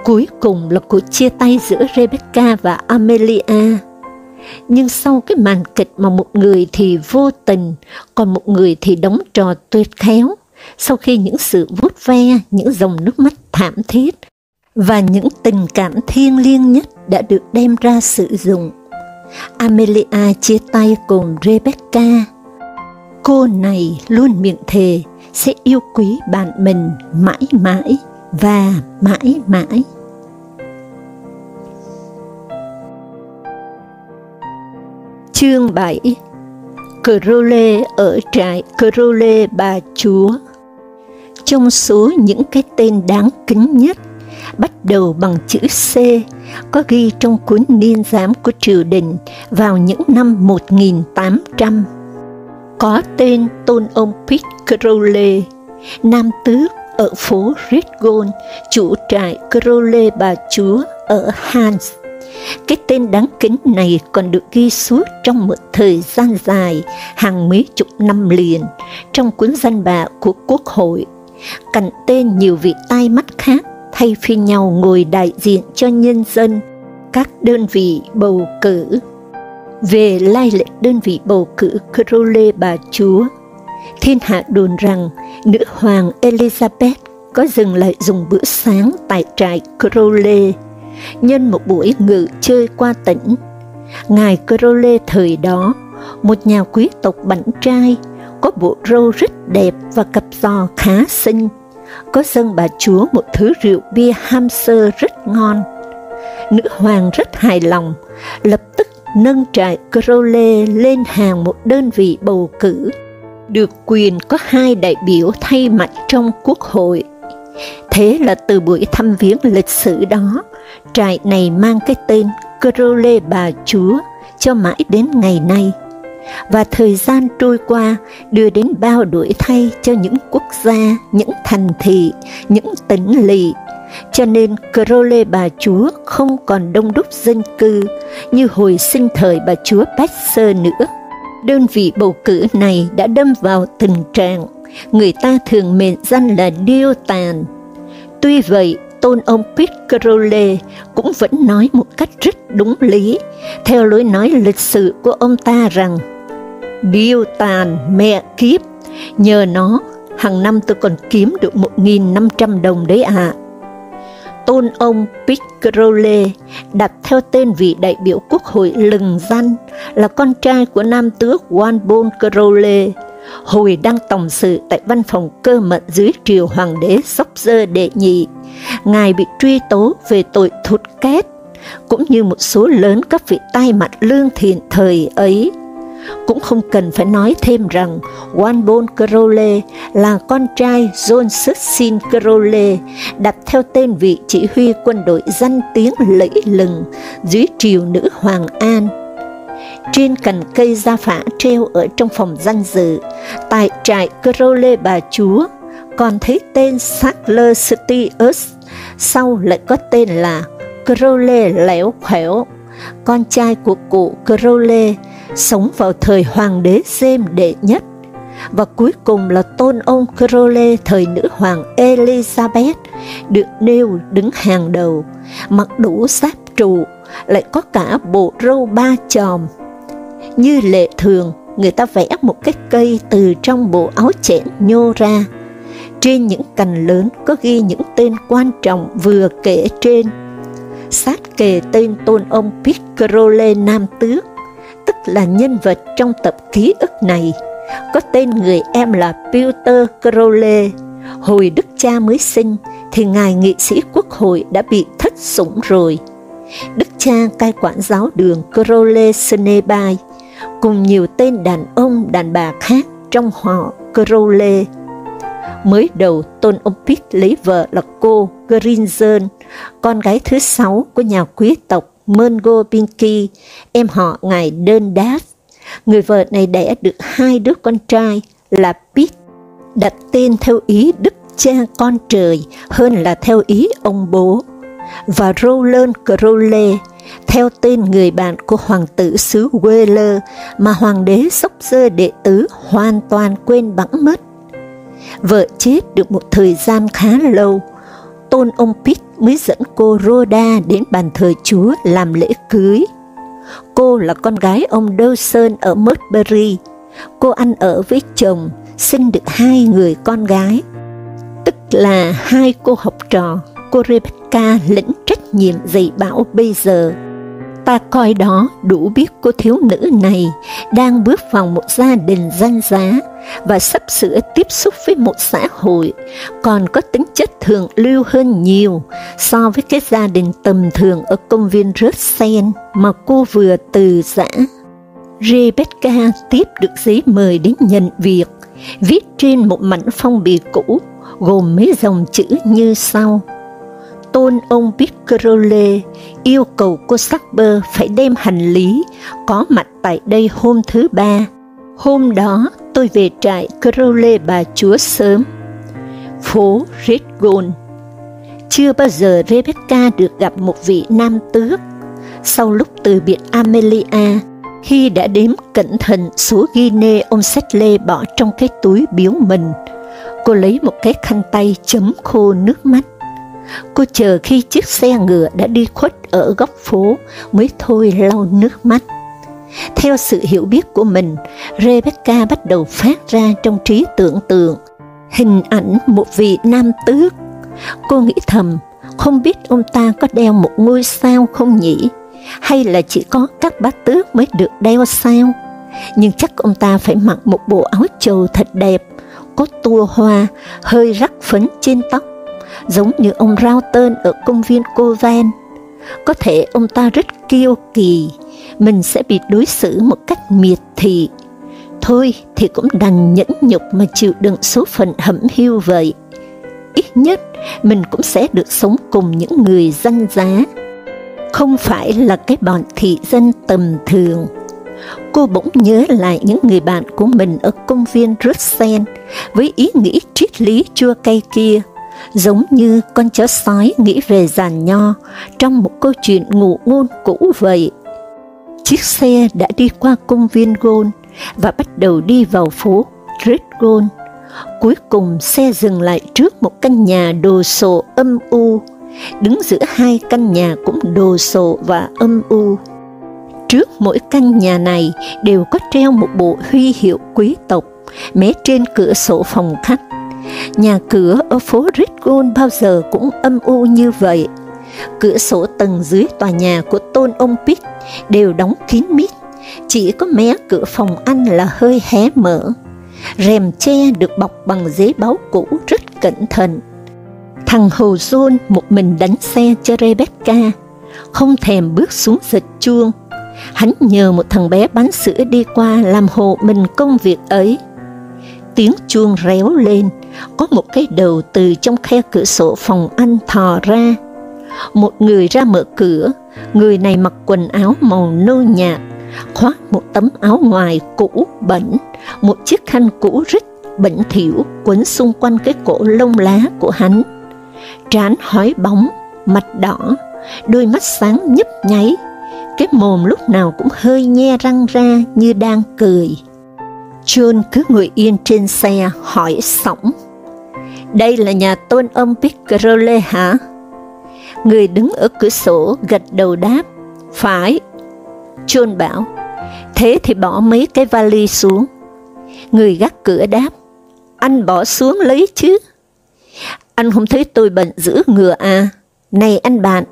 Cuối cùng là cuộc chia tay giữa Rebecca và Amelia. Nhưng sau cái màn kịch mà một người thì vô tình, còn một người thì đóng trò tuyệt khéo, sau khi những sự vuốt ve, những dòng nước mắt thảm thiết, và những tình cảm thiêng liêng nhất đã được đem ra sử dụng. Amelia chia tay cùng Rebecca. Cô này luôn miệng thề sẽ yêu quý bạn mình mãi mãi và mãi mãi. Chương 7 Crowley ở trại Crowley Bà Chúa Trong số những cái tên đáng kính nhất, bắt đầu bằng chữ C, có ghi trong cuốn niên giám của triều đình vào những năm 1800. Có tên tôn ông Pete Crowley, nam tước ở phố Redgone, chủ trại Crowley Bà Chúa ở Hans cái tên đáng kính này còn được ghi suốt trong một thời gian dài, hàng mấy chục năm liền, trong cuốn danh bạ của Quốc hội. Cạnh tên nhiều vị tai mắt khác thay phiên nhau ngồi đại diện cho nhân dân, các đơn vị bầu cử. Về lai lịch đơn vị bầu cử Crowley bà chúa, thiên hạ đồn rằng nữ hoàng Elizabeth có dừng lại dùng bữa sáng tại trại Crowley nhân một buổi ngự chơi qua tỉnh. Ngài Crowley thời đó, một nhà quý tộc bảnh trai, có bộ râu rất đẹp và cặp giò khá xinh, có dâng bà chúa một thứ rượu bia Hampshire rất ngon. Nữ hoàng rất hài lòng, lập tức nâng trại Crowley lên hàng một đơn vị bầu cử, được quyền có hai đại biểu thay mặt trong quốc hội. Thế là từ buổi thăm viếng lịch sử đó, trại này mang cái tên Crowley Bà Chúa cho mãi đến ngày nay. Và thời gian trôi qua đưa đến bao đổi thay cho những quốc gia, những thành thị, những tỉnh lỵ, cho nên Crowley Bà Chúa không còn đông đúc dân cư như hồi sinh thời bà chúa Baxter nữa. Đơn vị bầu cử này đã đâm vào tình trạng người ta thường mệnh danh là điêu tàn. Tuy vậy, tôn ông Pete Crowley cũng vẫn nói một cách rất đúng lý, theo lối nói lịch sử của ông ta rằng Điêu tàn mẹ kiếp, nhờ nó hàng năm tôi còn kiếm được 1.500 đồng đấy ạ. À. Tôn ông Pete đặt theo tên vị đại biểu quốc hội lừng danh là con trai của nam tước Walpole Crowley, hồi đang tổng sự tại văn phòng cơ mật dưới triều hoàng đế Sóc Dơ đệ nhị, Ngài bị truy tố về tội thụt két, cũng như một số lớn các vị tai mặt lương thiện thời ấy. Cũng không cần phải nói thêm rằng Wanbon Crowley là con trai John Sussin Crowley, đặt theo tên vị chỉ huy quân đội danh tiếng lẫy lừng dưới triều nữ Hoàng An. Trên cành cây gia phả treo ở trong phòng danh dự, tại trại Crowley bà chúa, còn thấy tên Sackler Stius, sau lại có tên là Crowley lẻo Khéo, con trai của cụ Crowley, sống vào thời hoàng đế James đệ nhất, và cuối cùng là tôn ông Crowley thời nữ hoàng Elizabeth, được nêu đứng hàng đầu, mặc đủ giáp trụ, lại có cả bộ râu ba chòm, như lệ thường, người ta vẽ một cái cây từ trong bộ áo chẽn nhô ra. Trên những cành lớn có ghi những tên quan trọng vừa kể trên. Sát kề tên tôn ông Pete Nam Tước, là nhân vật trong tập ký ức này, có tên người em là Peter Crowley. Hồi đức cha mới sinh, thì ngài nghị sĩ quốc hội đã bị thất sủng rồi. Đức cha cai quản giáo đường Crowley Senebai, cùng nhiều tên đàn ông đàn bà khác trong họ Crowley. Mới đầu tôn ông Pitt lấy vợ là cô Grinzen, con gái thứ sáu của nhà quý tộc Mungo Pinky, em họ ngài Đơn Đát. Người vợ này đẻ được hai đứa con trai là Pitt, đặt tên theo ý đức cha con trời hơn là theo ý ông bố, và Roland Crowley, theo tên người bạn của hoàng tử xứ Wheeler mà hoàng đế sốc dơ đệ tứ hoàn toàn quên bẵng mất. Vợ chết được một thời gian khá lâu, tôn ông Pitt mới dẫn cô Rhoda đến bàn thờ Chúa làm lễ cưới. Cô là con gái ông Dawson ở Mudbury. Cô ăn ở với chồng, sinh được hai người con gái, tức là hai cô học trò, cô Rebecca lĩnh trách nhiệm dạy bảo bây giờ Ta coi đó đủ biết cô thiếu nữ này đang bước vào một gia đình danh giá và sắp sửa tiếp xúc với một xã hội còn có tính chất thường lưu hơn nhiều so với cái gia đình tầm thường ở công viên Russell mà cô vừa từ giã. Rebecca tiếp được giấy mời đến nhận việc, viết trên một mảnh phong bì cũ, gồm mấy dòng chữ như sau tôn ông Piccarole yêu cầu cô Sackber phải đem hành lý, có mặt tại đây hôm thứ ba. Hôm đó, tôi về trại Crowley bà chúa sớm. Phố Redgone Chưa bao giờ Rebecca được gặp một vị nam tước. Sau lúc từ biệt Amelia, khi đã đếm cẩn thận số ghi nê ông lê bỏ trong cái túi biếu mình, cô lấy một cái khăn tay chấm khô nước mắt. Cô chờ khi chiếc xe ngựa đã đi khuất ở góc phố mới thôi lau nước mắt. Theo sự hiểu biết của mình, Rebecca bắt đầu phát ra trong trí tưởng tượng hình ảnh một vị nam tước. Cô nghĩ thầm, không biết ông ta có đeo một ngôi sao không nhỉ? Hay là chỉ có các bá tước mới được đeo sao? Nhưng chắc ông ta phải mặc một bộ áo trầu thật đẹp, có tua hoa, hơi rắc phấn trên tóc, giống như ông Rao Tên ở công viên Cô Có thể ông ta rất kiêu kỳ, mình sẽ bị đối xử một cách miệt thị. Thôi thì cũng đành nhẫn nhục mà chịu đựng số phận hẩm hiu vậy. Ít nhất, mình cũng sẽ được sống cùng những người danh giá. Không phải là cái bọn thị dân tầm thường. Cô bỗng nhớ lại những người bạn của mình ở công viên Russell với ý nghĩ triết lý chua cay kia, giống như con chó sói nghĩ về giàn nho trong một câu chuyện ngụ ngôn cũ vậy. Chiếc xe đã đi qua công viên Gôn và bắt đầu đi vào phố Red Gôn. Cuối cùng xe dừng lại trước một căn nhà đồ sộ âm u, đứng giữa hai căn nhà cũng đồ sộ và âm u. Trước mỗi căn nhà này đều có treo một bộ huy hiệu quý tộc, mé trên cửa sổ phòng khách Nhà cửa ở phố Ritgon bao giờ cũng âm u như vậy. Cửa sổ tầng dưới tòa nhà của tôn ông Pitt đều đóng kín mít, chỉ có mé cửa phòng ăn là hơi hé mở. Rèm che được bọc bằng giấy báo cũ rất cẩn thận. Thằng Hồ John một mình đánh xe cho Rebecca, không thèm bước xuống giật chuông. Hắn nhờ một thằng bé bán sữa đi qua làm hộ mình công việc ấy. Tiếng chuông réo lên, có một cái đầu từ trong khe cửa sổ phòng ăn thò ra. Một người ra mở cửa, người này mặc quần áo màu nâu nhạt, khoác một tấm áo ngoài cũ bẩn, một chiếc khăn cũ rít bẩn thỉu quấn xung quanh cái cổ lông lá của hắn. Trán hói bóng, mặt đỏ, đôi mắt sáng nhấp nháy, cái mồm lúc nào cũng hơi nhe răng ra như đang cười. John cứ ngồi yên trên xe hỏi sóng. Đây là nhà tôn ông Piccarole hả? Người đứng ở cửa sổ gật đầu đáp, phải. John bảo, thế thì bỏ mấy cái vali xuống. Người gác cửa đáp, anh bỏ xuống lấy chứ. Anh không thấy tôi bận giữ ngựa à? Này anh bạn,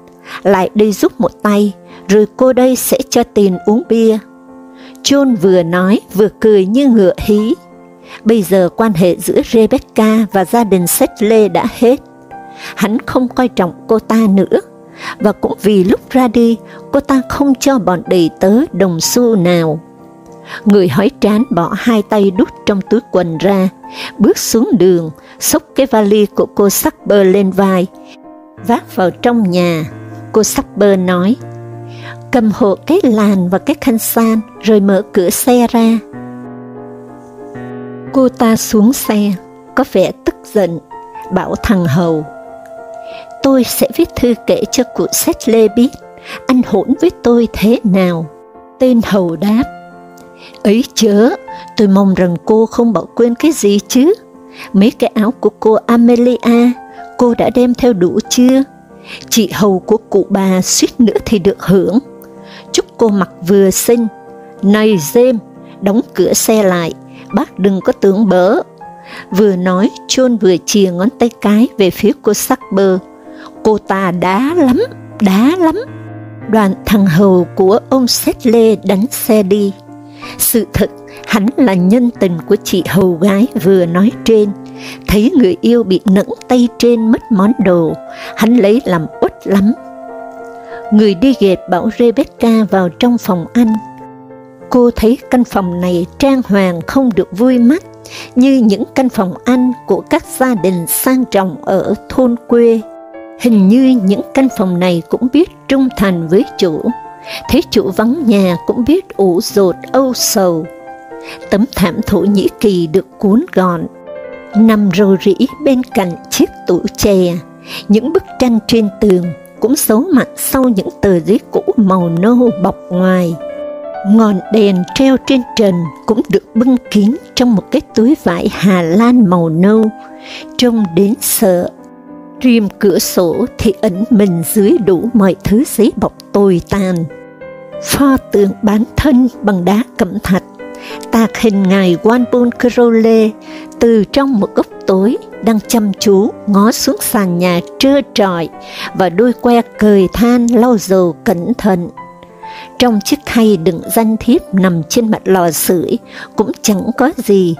lại đi giúp một tay, rồi cô đây sẽ cho tiền uống bia. John vừa nói vừa cười như ngựa hí. Bây giờ quan hệ giữa Rebecca và gia đình Sedley đã hết. Hắn không coi trọng cô ta nữa, và cũng vì lúc ra đi, cô ta không cho bọn đầy tớ đồng xu nào. Người hói trán bỏ hai tay đút trong túi quần ra, bước xuống đường, xốc cái vali của cô Sapper lên vai, vác vào trong nhà. Cô Sapper nói, cầm hộ cái làn và cái khăn san, rồi mở cửa xe ra. Cô ta xuống xe, có vẻ tức giận, bảo thằng hầu. Tôi sẽ viết thư kể cho cụ Sedley biết, anh hỗn với tôi thế nào? Tên hầu đáp, ấy chớ, tôi mong rằng cô không bỏ quên cái gì chứ. Mấy cái áo của cô Amelia, cô đã đem theo đủ chưa? Chị hầu của cụ bà suýt nữa thì được hưởng. Chúc cô mặc vừa xinh. Này James, đóng cửa xe lại, bác đừng có tưởng bỡ. Vừa nói, John vừa chìa ngón tay cái về phía cô Sackber. Cô ta đá lắm, đá lắm. Đoàn thằng hầu của ông Sedley đánh xe đi. Sự thật, hắn là nhân tình của chị hầu gái vừa nói trên. Thấy người yêu bị nẫng tay trên mất món đồ, hắn lấy làm uất lắm. Người đi ghệt bảo Rebecca vào trong phòng ăn. Cô thấy căn phòng này trang hoàng không được vui mắt, như những căn phòng ăn của các gia đình sang trọng ở thôn quê. Hình như những căn phòng này cũng biết trung thành với chủ, thế chủ vắng nhà cũng biết ủ rột âu sầu. Tấm thảm Thổ Nhĩ Kỳ được cuốn gọn, nằm rầu rĩ bên cạnh chiếc tủ chè, những bức tranh trên tường cũng xấu mặt sau những tờ giấy cũ màu nâu bọc ngoài. Ngọn đèn treo trên trần cũng được bưng kín trong một cái túi vải Hà Lan màu nâu, trông đến sợ. Riêng cửa sổ thì ẩn mình dưới đủ mọi thứ giấy bọc tồi tàn. Pho tượng bán thân bằng đá cẩm thạch, tạc hình ngài Wanbun Crowley từ trong một góc tối đang chăm chú ngó xuống sàn nhà trơ trọi và đôi que cười than lau dầu cẩn thận trong chiếc khay đựng danh thiếp nằm trên mặt lò sưởi cũng chẳng có gì.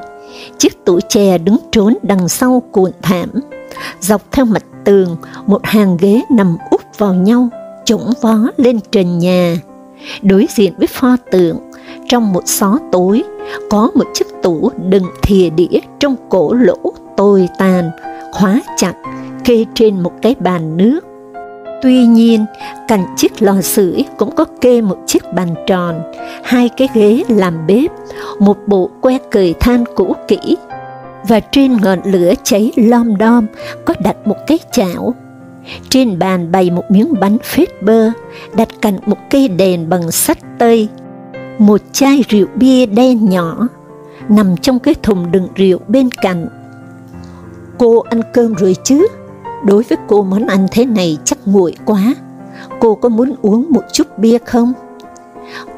Chiếc tủ chè đứng trốn đằng sau cuộn thảm. Dọc theo mặt tường, một hàng ghế nằm úp vào nhau, chống vó lên trần nhà. Đối diện với pho tượng, trong một xó tối, có một chiếc tủ đựng thìa đĩa trong cổ lỗ tồi tàn, khóa chặt, kê trên một cái bàn nước. Tuy nhiên, cạnh chiếc lò sưởi cũng có kê một chiếc bàn tròn, hai cái ghế làm bếp, một bộ que cười than cũ kỹ, và trên ngọn lửa cháy lom đom có đặt một cái chảo. Trên bàn bày một miếng bánh phết bơ, đặt cạnh một cây đèn bằng sắt tây, một chai rượu bia đen nhỏ, nằm trong cái thùng đựng rượu bên cạnh. Cô ăn cơm rồi chứ? Đối với cô món ăn thế này chắc nguội quá. Cô có muốn uống một chút bia không?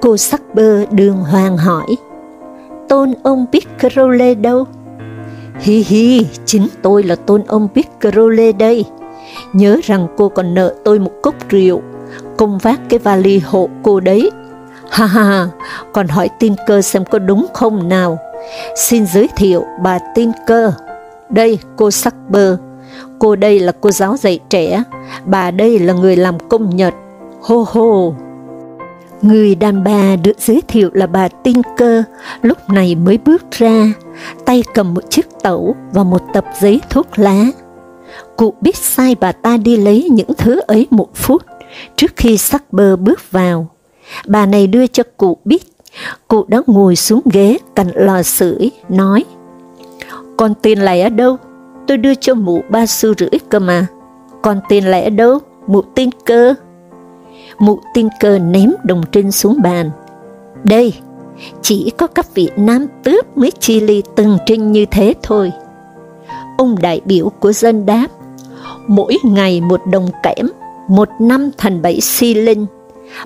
Cô sắc bơ đường hoàng hỏi. Tôn ông biết Crowley đâu? Hi hi, chính tôi là tôn ông Piccarole đây. Nhớ rằng cô còn nợ tôi một cốc rượu, công vác cái vali hộ cô đấy. Ha ha, còn hỏi tin cơ xem có đúng không nào. Xin giới thiệu bà tin cơ. Đây, cô sắc bơ, Cô đây là cô giáo dạy trẻ, bà đây là người làm công nhật. Hô hô! Người đàn bà được giới thiệu là bà Tin Cơ, lúc này mới bước ra, tay cầm một chiếc tẩu và một tập giấy thuốc lá. Cụ biết sai bà ta đi lấy những thứ ấy một phút, trước khi sắc bơ bước vào. Bà này đưa cho cụ biết, cụ đã ngồi xuống ghế cạnh lò sưởi, nói, Con tiền lẻ đâu? tôi đưa cho mụ ba xu rưỡi cơ mà, còn tiền lẻ đâu, mụ tin cơ. Mụ tin cơ ném đồng trinh xuống bàn. Đây, chỉ có các vị nam tước mới chi ly từng trinh như thế thôi. Ông đại biểu của dân đáp, mỗi ngày một đồng kẽm, một năm thành bảy si linh.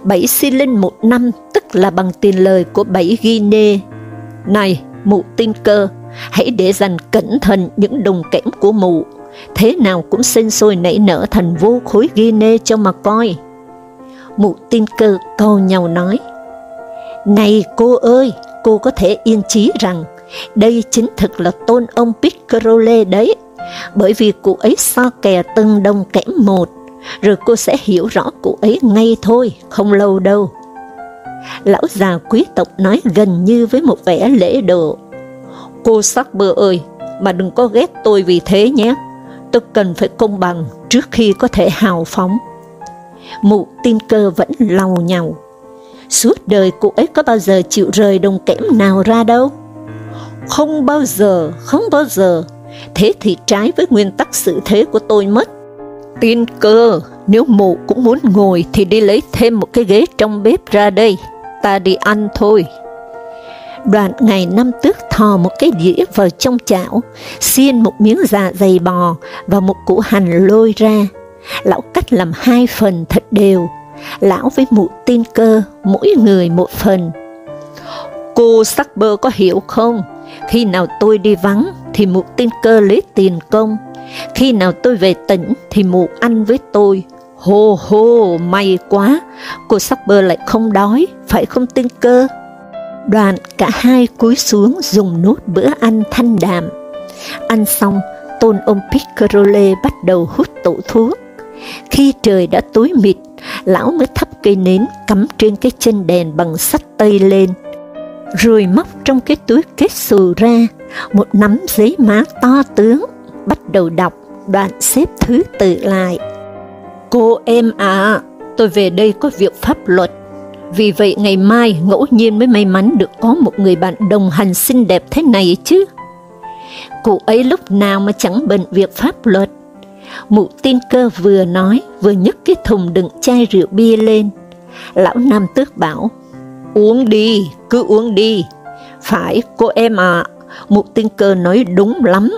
Bảy si linh một năm tức là bằng tiền lời của bảy guinea. Này, mụ tin cơ, hãy để dành cẩn thận những đồng kẽm của mụ, thế nào cũng sinh sôi nảy nở thành vô khối ghi nê cho mà coi. Mụ tin cơ câu nhau nói, này cô ơi, cô có thể yên chí rằng, đây chính thực là tôn ông Piccarole đấy, bởi vì cụ ấy so kè từng đồng kẽm một, rồi cô sẽ hiểu rõ cụ ấy ngay thôi, không lâu đâu. Lão già quý tộc nói gần như với một vẻ lễ độ, Cô sắc bơ ơi, mà đừng có ghét tôi vì thế nhé. Tôi cần phải công bằng trước khi có thể hào phóng. Mụ tin cơ vẫn lau nhau. Suốt đời cụ ấy có bao giờ chịu rời đồng kẽm nào ra đâu. Không bao giờ, không bao giờ. Thế thì trái với nguyên tắc sự thế của tôi mất. Tin cơ, nếu mụ cũng muốn ngồi thì đi lấy thêm một cái ghế trong bếp ra đây, ta đi ăn thôi. Đoạn ngày năm tước thò một cái dĩa vào trong chảo, xiên một miếng dạ dày bò và một củ hành lôi ra. Lão cắt làm hai phần thật đều, lão với mụ tin cơ, mỗi người một phần. Cô sắc bơ có hiểu không? Khi nào tôi đi vắng thì mụ tin cơ lấy tiền công, khi nào tôi về tỉnh thì mụ ăn với tôi. Hô hô, may quá, cô sắc bơ lại không đói, phải không tin cơ? Đoàn cả hai cúi xuống dùng nốt bữa ăn thanh đạm. Ăn xong, tôn ông Piccarole bắt đầu hút tổ thuốc. Khi trời đã tối mịt, lão mới thắp cây nến cắm trên cái chân đèn bằng sắt tây lên, rồi móc trong cái túi kết xù ra một nắm giấy má to tướng, bắt đầu đọc đoạn xếp thứ tự lại. Cô em à, tôi về đây có việc pháp luật, vì vậy ngày mai ngẫu nhiên mới may mắn được có một người bạn đồng hành xinh đẹp thế này chứ. Cụ ấy lúc nào mà chẳng bận việc pháp luật. Mụ tin cơ vừa nói, vừa nhấc cái thùng đựng chai rượu bia lên. Lão Nam tước bảo, uống đi, cứ uống đi. Phải, cô em à, mụ tin cơ nói đúng lắm.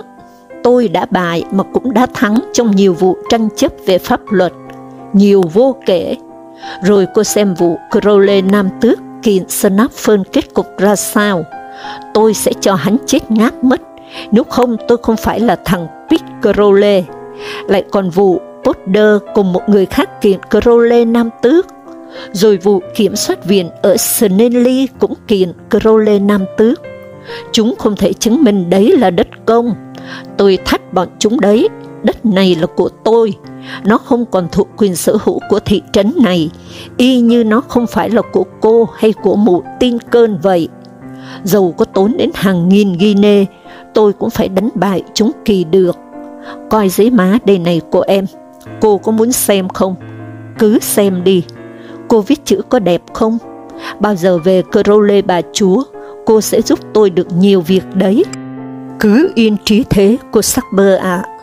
Tôi đã bài mà cũng đã thắng trong nhiều vụ tranh chấp về pháp luật, nhiều vô kể rồi cô xem vụ Crowley Nam Tước kiện Snapphone kết cục ra sao. Tôi sẽ cho hắn chết ngáp mất, nếu không tôi không phải là thằng Pete Crowley. Lại còn vụ Potter cùng một người khác kiện Crowley Nam Tước. Rồi vụ kiểm soát viên ở Snelly cũng kiện Crowley Nam Tước. Chúng không thể chứng minh đấy là đất công. Tôi thách bọn chúng đấy, đất này là của tôi, nó không còn thuộc quyền sở hữu của thị trấn này, y như nó không phải là của cô hay của mụ tin cơn vậy. Dầu có tốn đến hàng nghìn guinea, tôi cũng phải đánh bại chúng kỳ được. Coi giấy má đây này của em, cô có muốn xem không? Cứ xem đi. Cô viết chữ có đẹp không? Bao giờ về Crowley bà chúa, cô sẽ giúp tôi được nhiều việc đấy. Cứ yên trí thế, cô sắc bơ ạ. À.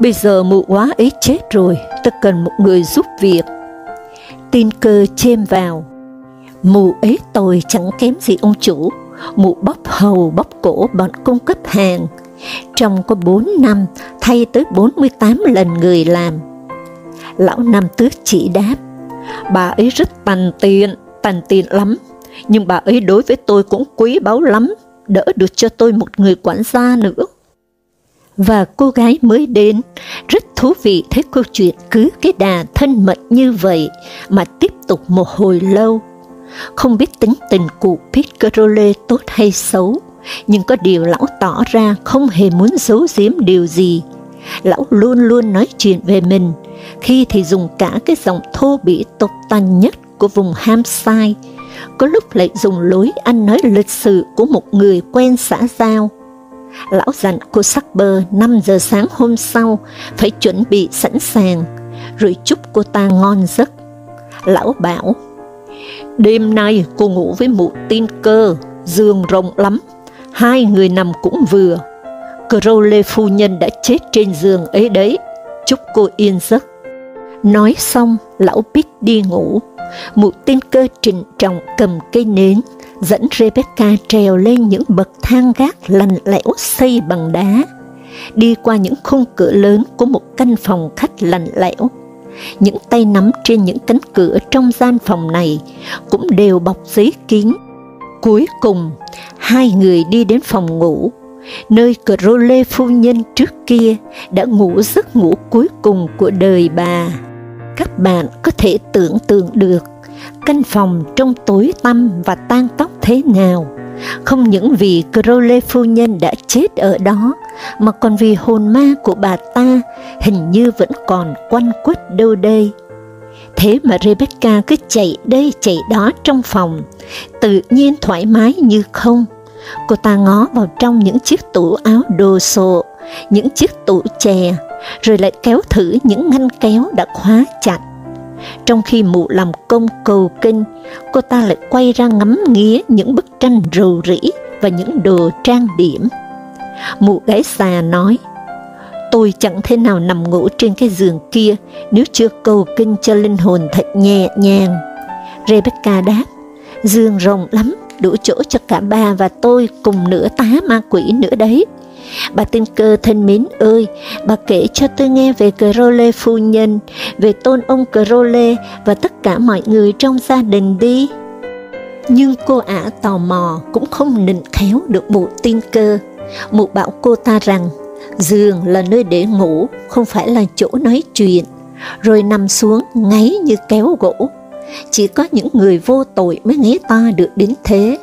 Bây giờ mụ quá ấy chết rồi, ta cần một người giúp việc. Tin cơ chêm vào. Mụ ấy tôi chẳng kém gì ông chủ, mụ bóp hầu bóp cổ bọn cung cấp hàng. Trong có 4 năm, thay tới 48 lần người làm. Lão Năm Tước chỉ đáp, bà ấy rất tàn tiền, tàn tiền lắm, nhưng bà ấy đối với tôi cũng quý báu lắm, đỡ được cho tôi một người quản gia nữa và cô gái mới đến. Rất thú vị thấy câu chuyện cứ cái đà thân mật như vậy mà tiếp tục một hồi lâu. Không biết tính tình cụ Piccarole tốt hay xấu, nhưng có điều lão tỏ ra không hề muốn giấu giếm điều gì. Lão luôn luôn nói chuyện về mình, khi thì dùng cả cái giọng thô bỉ tục tàn nhất của vùng Hampshire, có lúc lại dùng lối ăn nói lịch sự của một người quen xã giao Lão dặn cô sắc bơ 5 giờ sáng hôm sau phải chuẩn bị sẵn sàng, rồi chúc cô ta ngon giấc. Lão bảo, đêm nay cô ngủ với mụ tin cơ, giường rộng lắm, hai người nằm cũng vừa. Crowley phu nhân đã chết trên giường ấy đấy, chúc cô yên giấc. Nói xong, lão biết đi ngủ, Một tên cơ trịnh trọng cầm cây nến, dẫn Rebecca trèo lên những bậc thang gác lạnh lẽo xây bằng đá, đi qua những khung cửa lớn của một căn phòng khách lạnh lẽo. Những tay nắm trên những cánh cửa trong gian phòng này cũng đều bọc giấy kín. Cuối cùng, hai người đi đến phòng ngủ, nơi Crowley phu nhân trước kia đã ngủ giấc ngủ cuối cùng của đời bà. Các bạn có thể tưởng tượng được căn phòng trong tối tăm và tan tóc thế nào. Không những vì Crowley phu nhân đã chết ở đó, mà còn vì hồn ma của bà ta hình như vẫn còn quanh quất đâu đây. Thế mà Rebecca cứ chạy đây chạy đó trong phòng, tự nhiên thoải mái như không. Cô ta ngó vào trong những chiếc tủ áo đồ sộ, những chiếc tủ chè, rồi lại kéo thử những ngăn kéo đã khóa chặt. Trong khi mụ làm công cầu kinh, cô ta lại quay ra ngắm nghía những bức tranh rầu rĩ và những đồ trang điểm. Mụ gái xà nói, Tôi chẳng thể nào nằm ngủ trên cái giường kia nếu chưa cầu kinh cho linh hồn thật nhẹ nhàng. Rebecca đáp, giường rộng lắm, đủ chỗ cho cả bà và tôi cùng nửa tá ma quỷ nữa đấy. Bà tiên cơ thân mến ơi, bà kể cho tôi nghe về Crowley phu nhân, về tôn ông Crowley và tất cả mọi người trong gia đình đi. Nhưng cô ả tò mò cũng không nịnh khéo được mụ tiên cơ. Mụ bảo cô ta rằng, giường là nơi để ngủ, không phải là chỗ nói chuyện, rồi nằm xuống ngáy như kéo gỗ. Chỉ có những người vô tội mới nghe ta được đến thế.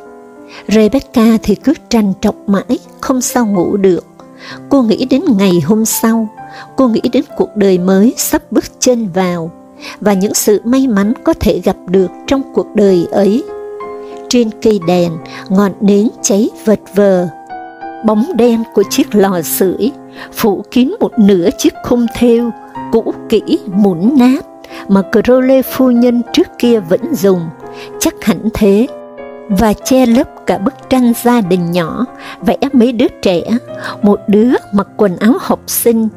Rebecca thì cứ trằn trọc mãi, không sao ngủ được. Cô nghĩ đến ngày hôm sau, cô nghĩ đến cuộc đời mới sắp bước chân vào, và những sự may mắn có thể gặp được trong cuộc đời ấy. Trên cây đèn, ngọn nến cháy vật vờ. Bóng đen của chiếc lò sưởi phủ kín một nửa chiếc khung thêu, cũ kỹ, mủn nát, mà Crowley phu nhân trước kia vẫn dùng, chắc hẳn thế và che lấp cả bức tranh gia đình nhỏ, vẽ mấy đứa trẻ, một đứa mặc quần áo học sinh,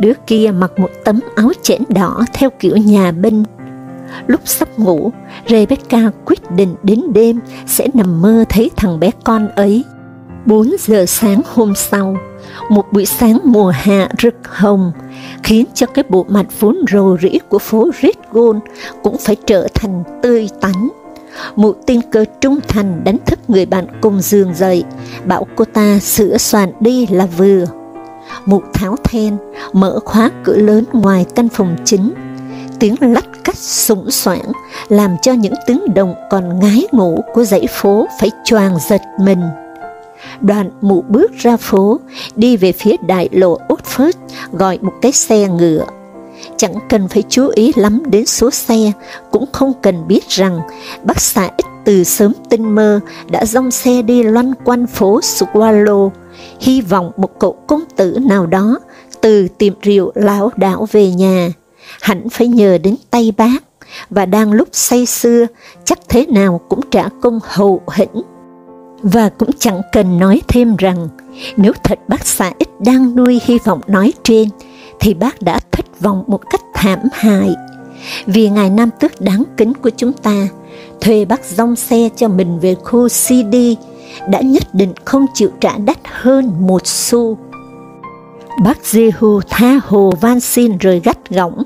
đứa kia mặc một tấm áo chẽn đỏ theo kiểu nhà binh. Lúc sắp ngủ, Rebecca quyết định đến đêm sẽ nằm mơ thấy thằng bé con ấy. 4 giờ sáng hôm sau, một buổi sáng mùa hạ rực hồng, khiến cho cái bộ mặt vốn rầu rĩ của phố Redgold cũng phải trở thành tươi tắn Mụ tiên cơ trung thành đánh thức người bạn cùng giường dậy, bảo cô ta sửa soạn đi là vừa. Mụ tháo then, mở khóa cửa lớn ngoài căn phòng chính. Tiếng lách cách sủng soảng, làm cho những tiếng động còn ngái ngủ của dãy phố phải choàng giật mình. Đoàn mụ bước ra phố, đi về phía đại lộ Oxford, gọi một cái xe ngựa. Chẳng cần phải chú ý lắm đến số xe, cũng không cần biết rằng bác xã ít từ sớm tinh mơ đã dông xe đi loanh quanh phố Swallow, hy vọng một cậu công tử nào đó từ tiệm rượu lão đảo về nhà, hẳn phải nhờ đến tay bác, và đang lúc say xưa, chắc thế nào cũng trả công hậu hĩnh. Và cũng chẳng cần nói thêm rằng, nếu thật bác xã ít đang nuôi hy vọng nói trên, thì bác đã thất vọng một cách thảm hại. Vì ngài Nam Tước đáng kính của chúng ta, thuê bác dòng xe cho mình về khu CD, đã nhất định không chịu trả đắt hơn một xu. Bác Jehu tha hồ van xin rồi gắt gỏng,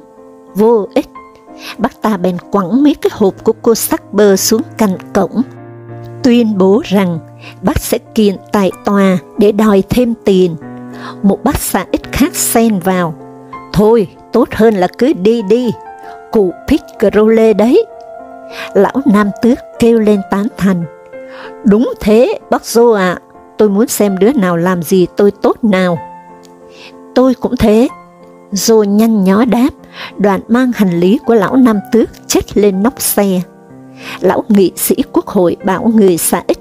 vô ích. Bác ta bèn quẳng mấy cái hộp của cô sắc bơ xuống cạnh cổng, tuyên bố rằng bác sẽ kiện tại tòa để đòi thêm tiền. Một bác xã ít khác xen vào, Thôi, tốt hơn là cứ đi đi, cụ Piccarole đấy. Lão Nam Tước kêu lên tán thành. Đúng thế, bác Dô ạ, tôi muốn xem đứa nào làm gì tôi tốt nào. Tôi cũng thế. Dô nhanh nhó đáp, đoạn mang hành lý của lão Nam Tước chết lên nóc xe. Lão nghị sĩ quốc hội bảo người xã ích,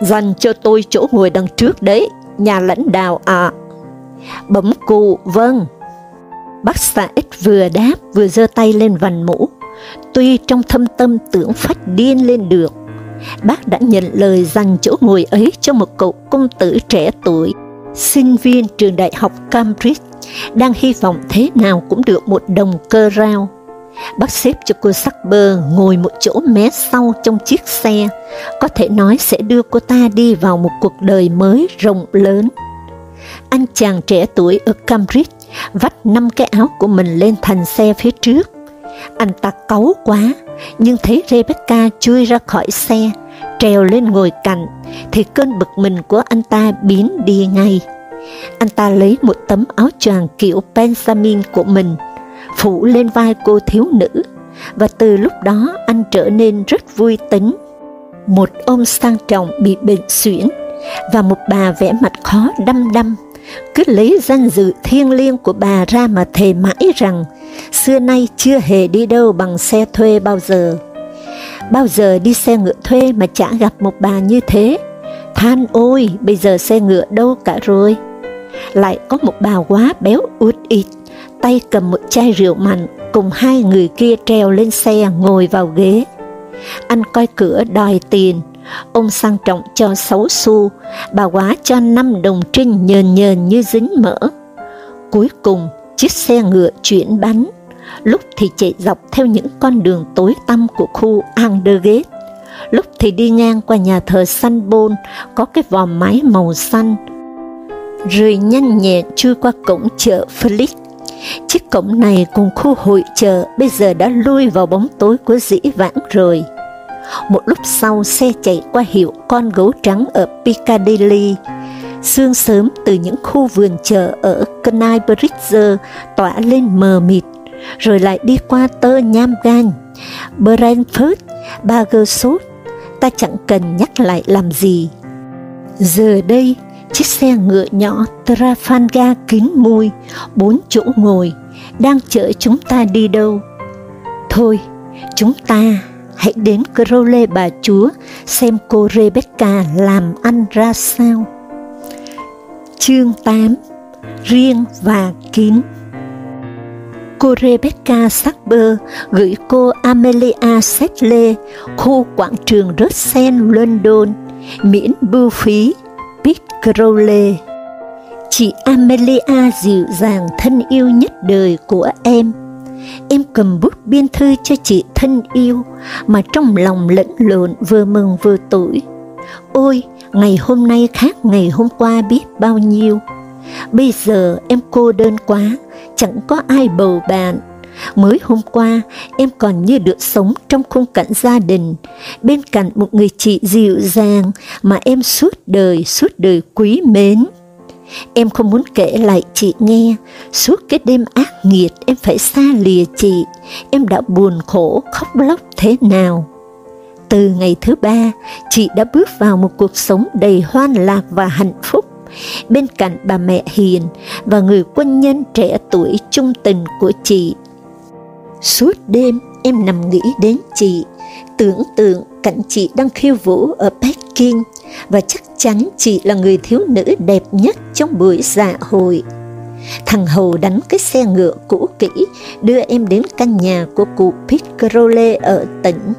dành cho tôi chỗ ngồi đằng trước đấy, nhà lãnh đạo ạ. À. Bấm cụ, vâng, Bác xã ít vừa đáp vừa giơ tay lên vành mũ, tuy trong thâm tâm tưởng phát điên lên được. Bác đã nhận lời dành chỗ ngồi ấy cho một cậu công tử trẻ tuổi, sinh viên trường đại học Cambridge, đang hy vọng thế nào cũng được một đồng cơ rao. Bác xếp cho cô sắc bơ ngồi một chỗ mé sau trong chiếc xe, có thể nói sẽ đưa cô ta đi vào một cuộc đời mới rộng lớn. Anh chàng trẻ tuổi ở Cambridge vắt năm cái áo của mình lên thành xe phía trước. Anh ta cáu quá, nhưng thấy Rebecca chui ra khỏi xe, trèo lên ngồi cạnh, thì cơn bực mình của anh ta biến đi ngay. Anh ta lấy một tấm áo choàng kiểu Benjamin của mình, phủ lên vai cô thiếu nữ, và từ lúc đó anh trở nên rất vui tính. Một ông sang trọng bị bệnh suyễn, và một bà vẽ mặt khó đăm đăm cứ lấy danh dự thiêng liêng của bà ra mà thề mãi rằng xưa nay chưa hề đi đâu bằng xe thuê bao giờ. Bao giờ đi xe ngựa thuê mà chả gặp một bà như thế. Than ôi, bây giờ xe ngựa đâu cả rồi. Lại có một bà quá béo út ịt, tay cầm một chai rượu mạnh cùng hai người kia treo lên xe ngồi vào ghế. Anh coi cửa đòi tiền, Ông sang trọng cho sáu xu, bà quá cho năm đồng trinh nhờn nhờn như dính mỡ. Cuối cùng, chiếc xe ngựa chuyển bánh, lúc thì chạy dọc theo những con đường tối tăm của khu Andergate, lúc thì đi ngang qua nhà thờ San Bôn có cái vòm mái màu xanh, rồi nhanh nhẹn chui qua cổng chợ Felix. Chiếc cổng này cùng khu hội chợ bây giờ đã lui vào bóng tối của dĩ vãng rồi. Một lúc sau xe chạy qua hiệu con gấu trắng ở Piccadilly, sương sớm từ những khu vườn chợ ở Canal tỏa lên mờ mịt, rồi lại đi qua tơ nham gan, Brentford, Bagersfield, ta chẳng cần nhắc lại làm gì. Giờ đây, chiếc xe ngựa nhỏ Trafalgar kín mùi, bốn chỗ ngồi, đang chở chúng ta đi đâu? Thôi, chúng ta hãy đến Crowley bà chúa xem cô Rebecca làm ăn ra sao. Chương 8 Riêng và kín Cô Rebecca Sackber gửi cô Amelia Sedley, khu quảng trường Russell, London, miễn bưu phí, Pete Crowley. Chị Amelia dịu dàng thân yêu nhất đời của em, em cầm bút biên thư cho chị thân yêu, mà trong lòng lẫn lộn vừa mừng vừa tuổi. Ôi, ngày hôm nay khác ngày hôm qua biết bao nhiêu. Bây giờ em cô đơn quá, chẳng có ai bầu bạn. Mới hôm qua, em còn như được sống trong khung cảnh gia đình, bên cạnh một người chị dịu dàng mà em suốt đời, suốt đời quý mến. Em không muốn kể lại chị nghe, suốt cái đêm ác nghiệt em phải xa lìa chị, em đã buồn khổ, khóc lóc thế nào. Từ ngày thứ ba, chị đã bước vào một cuộc sống đầy hoan lạc và hạnh phúc, bên cạnh bà mẹ hiền và người quân nhân trẻ tuổi trung tình của chị. Suốt đêm em nằm nghĩ đến chị, tưởng tượng cảnh chị đang khiêu vũ ở Peking và chắc chắn chị là người thiếu nữ đẹp nhất trong buổi dạ hội. Thằng Hầu đánh cái xe ngựa cũ kỹ đưa em đến căn nhà của cụ Pete ở tỉnh.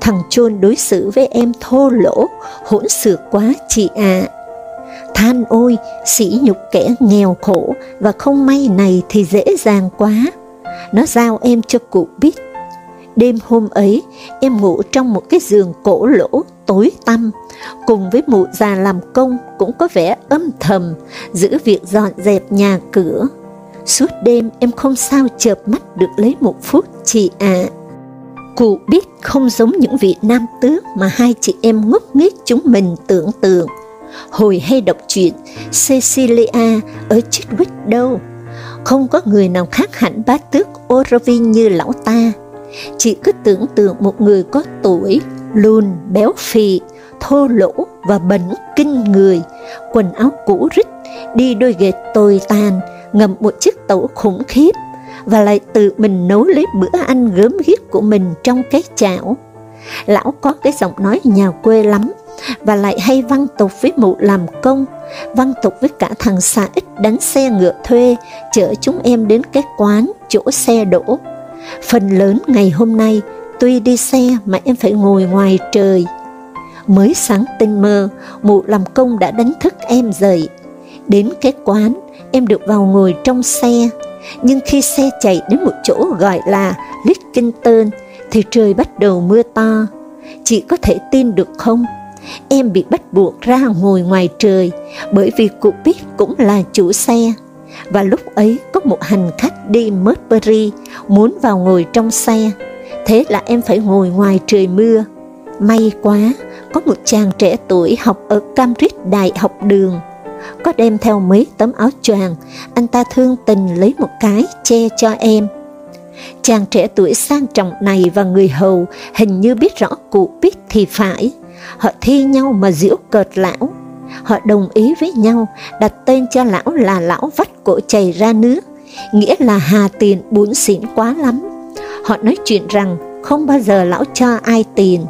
Thằng Chôn đối xử với em thô lỗ, hỗn xược quá chị ạ. À. Than ôi, sỉ nhục kẻ nghèo khổ và không may này thì dễ dàng quá. Nó giao em cho cụ biết. Đêm hôm ấy, em ngủ trong một cái giường cổ lỗ tối tăm, cùng với mụ già làm công cũng có vẻ âm thầm, giữ việc dọn dẹp nhà cửa. Suốt đêm em không sao chợp mắt được lấy một phút chị ạ. À. Cụ biết không giống những vị nam tước mà hai chị em ngốc nghếch chúng mình tưởng tượng. Hồi hay đọc chuyện Cecilia ở Chitwick đâu, không có người nào khác hẳn bá tước Orovin như lão ta Chị cứ tưởng tượng một người có tuổi, lùn, béo phì, thô lỗ và bẩn kinh người, quần áo cũ rích, đi đôi ghệt tồi tàn, ngậm một chiếc tẩu khủng khiếp, và lại tự mình nấu lấy bữa ăn gớm ghiếc của mình trong cái chảo. Lão có cái giọng nói nhà quê lắm, và lại hay văn tục với mụ làm công, văn tục với cả thằng xã ít đánh xe ngựa thuê, chở chúng em đến cái quán, chỗ xe đổ, Phần lớn ngày hôm nay, tuy đi xe mà em phải ngồi ngoài trời. Mới sáng tinh mơ, mụ làm công đã đánh thức em dậy. Đến cái quán, em được vào ngồi trong xe, nhưng khi xe chạy đến một chỗ gọi là Lickington, thì trời bắt đầu mưa to. Chị có thể tin được không? Em bị bắt buộc ra ngồi ngoài trời, bởi vì cụ biết cũng là chủ xe và lúc ấy có một hành khách đi Mudbury muốn vào ngồi trong xe, thế là em phải ngồi ngoài trời mưa. May quá, có một chàng trẻ tuổi học ở Cambridge Đại học đường, có đem theo mấy tấm áo choàng, anh ta thương tình lấy một cái che cho em. Chàng trẻ tuổi sang trọng này và người hầu hình như biết rõ cụ biết thì phải, họ thi nhau mà giễu cợt lão, họ đồng ý với nhau đặt tên cho lão là lão vắt cổ chảy ra nước, nghĩa là hà tiền bún xỉn quá lắm. Họ nói chuyện rằng không bao giờ lão cho ai tiền,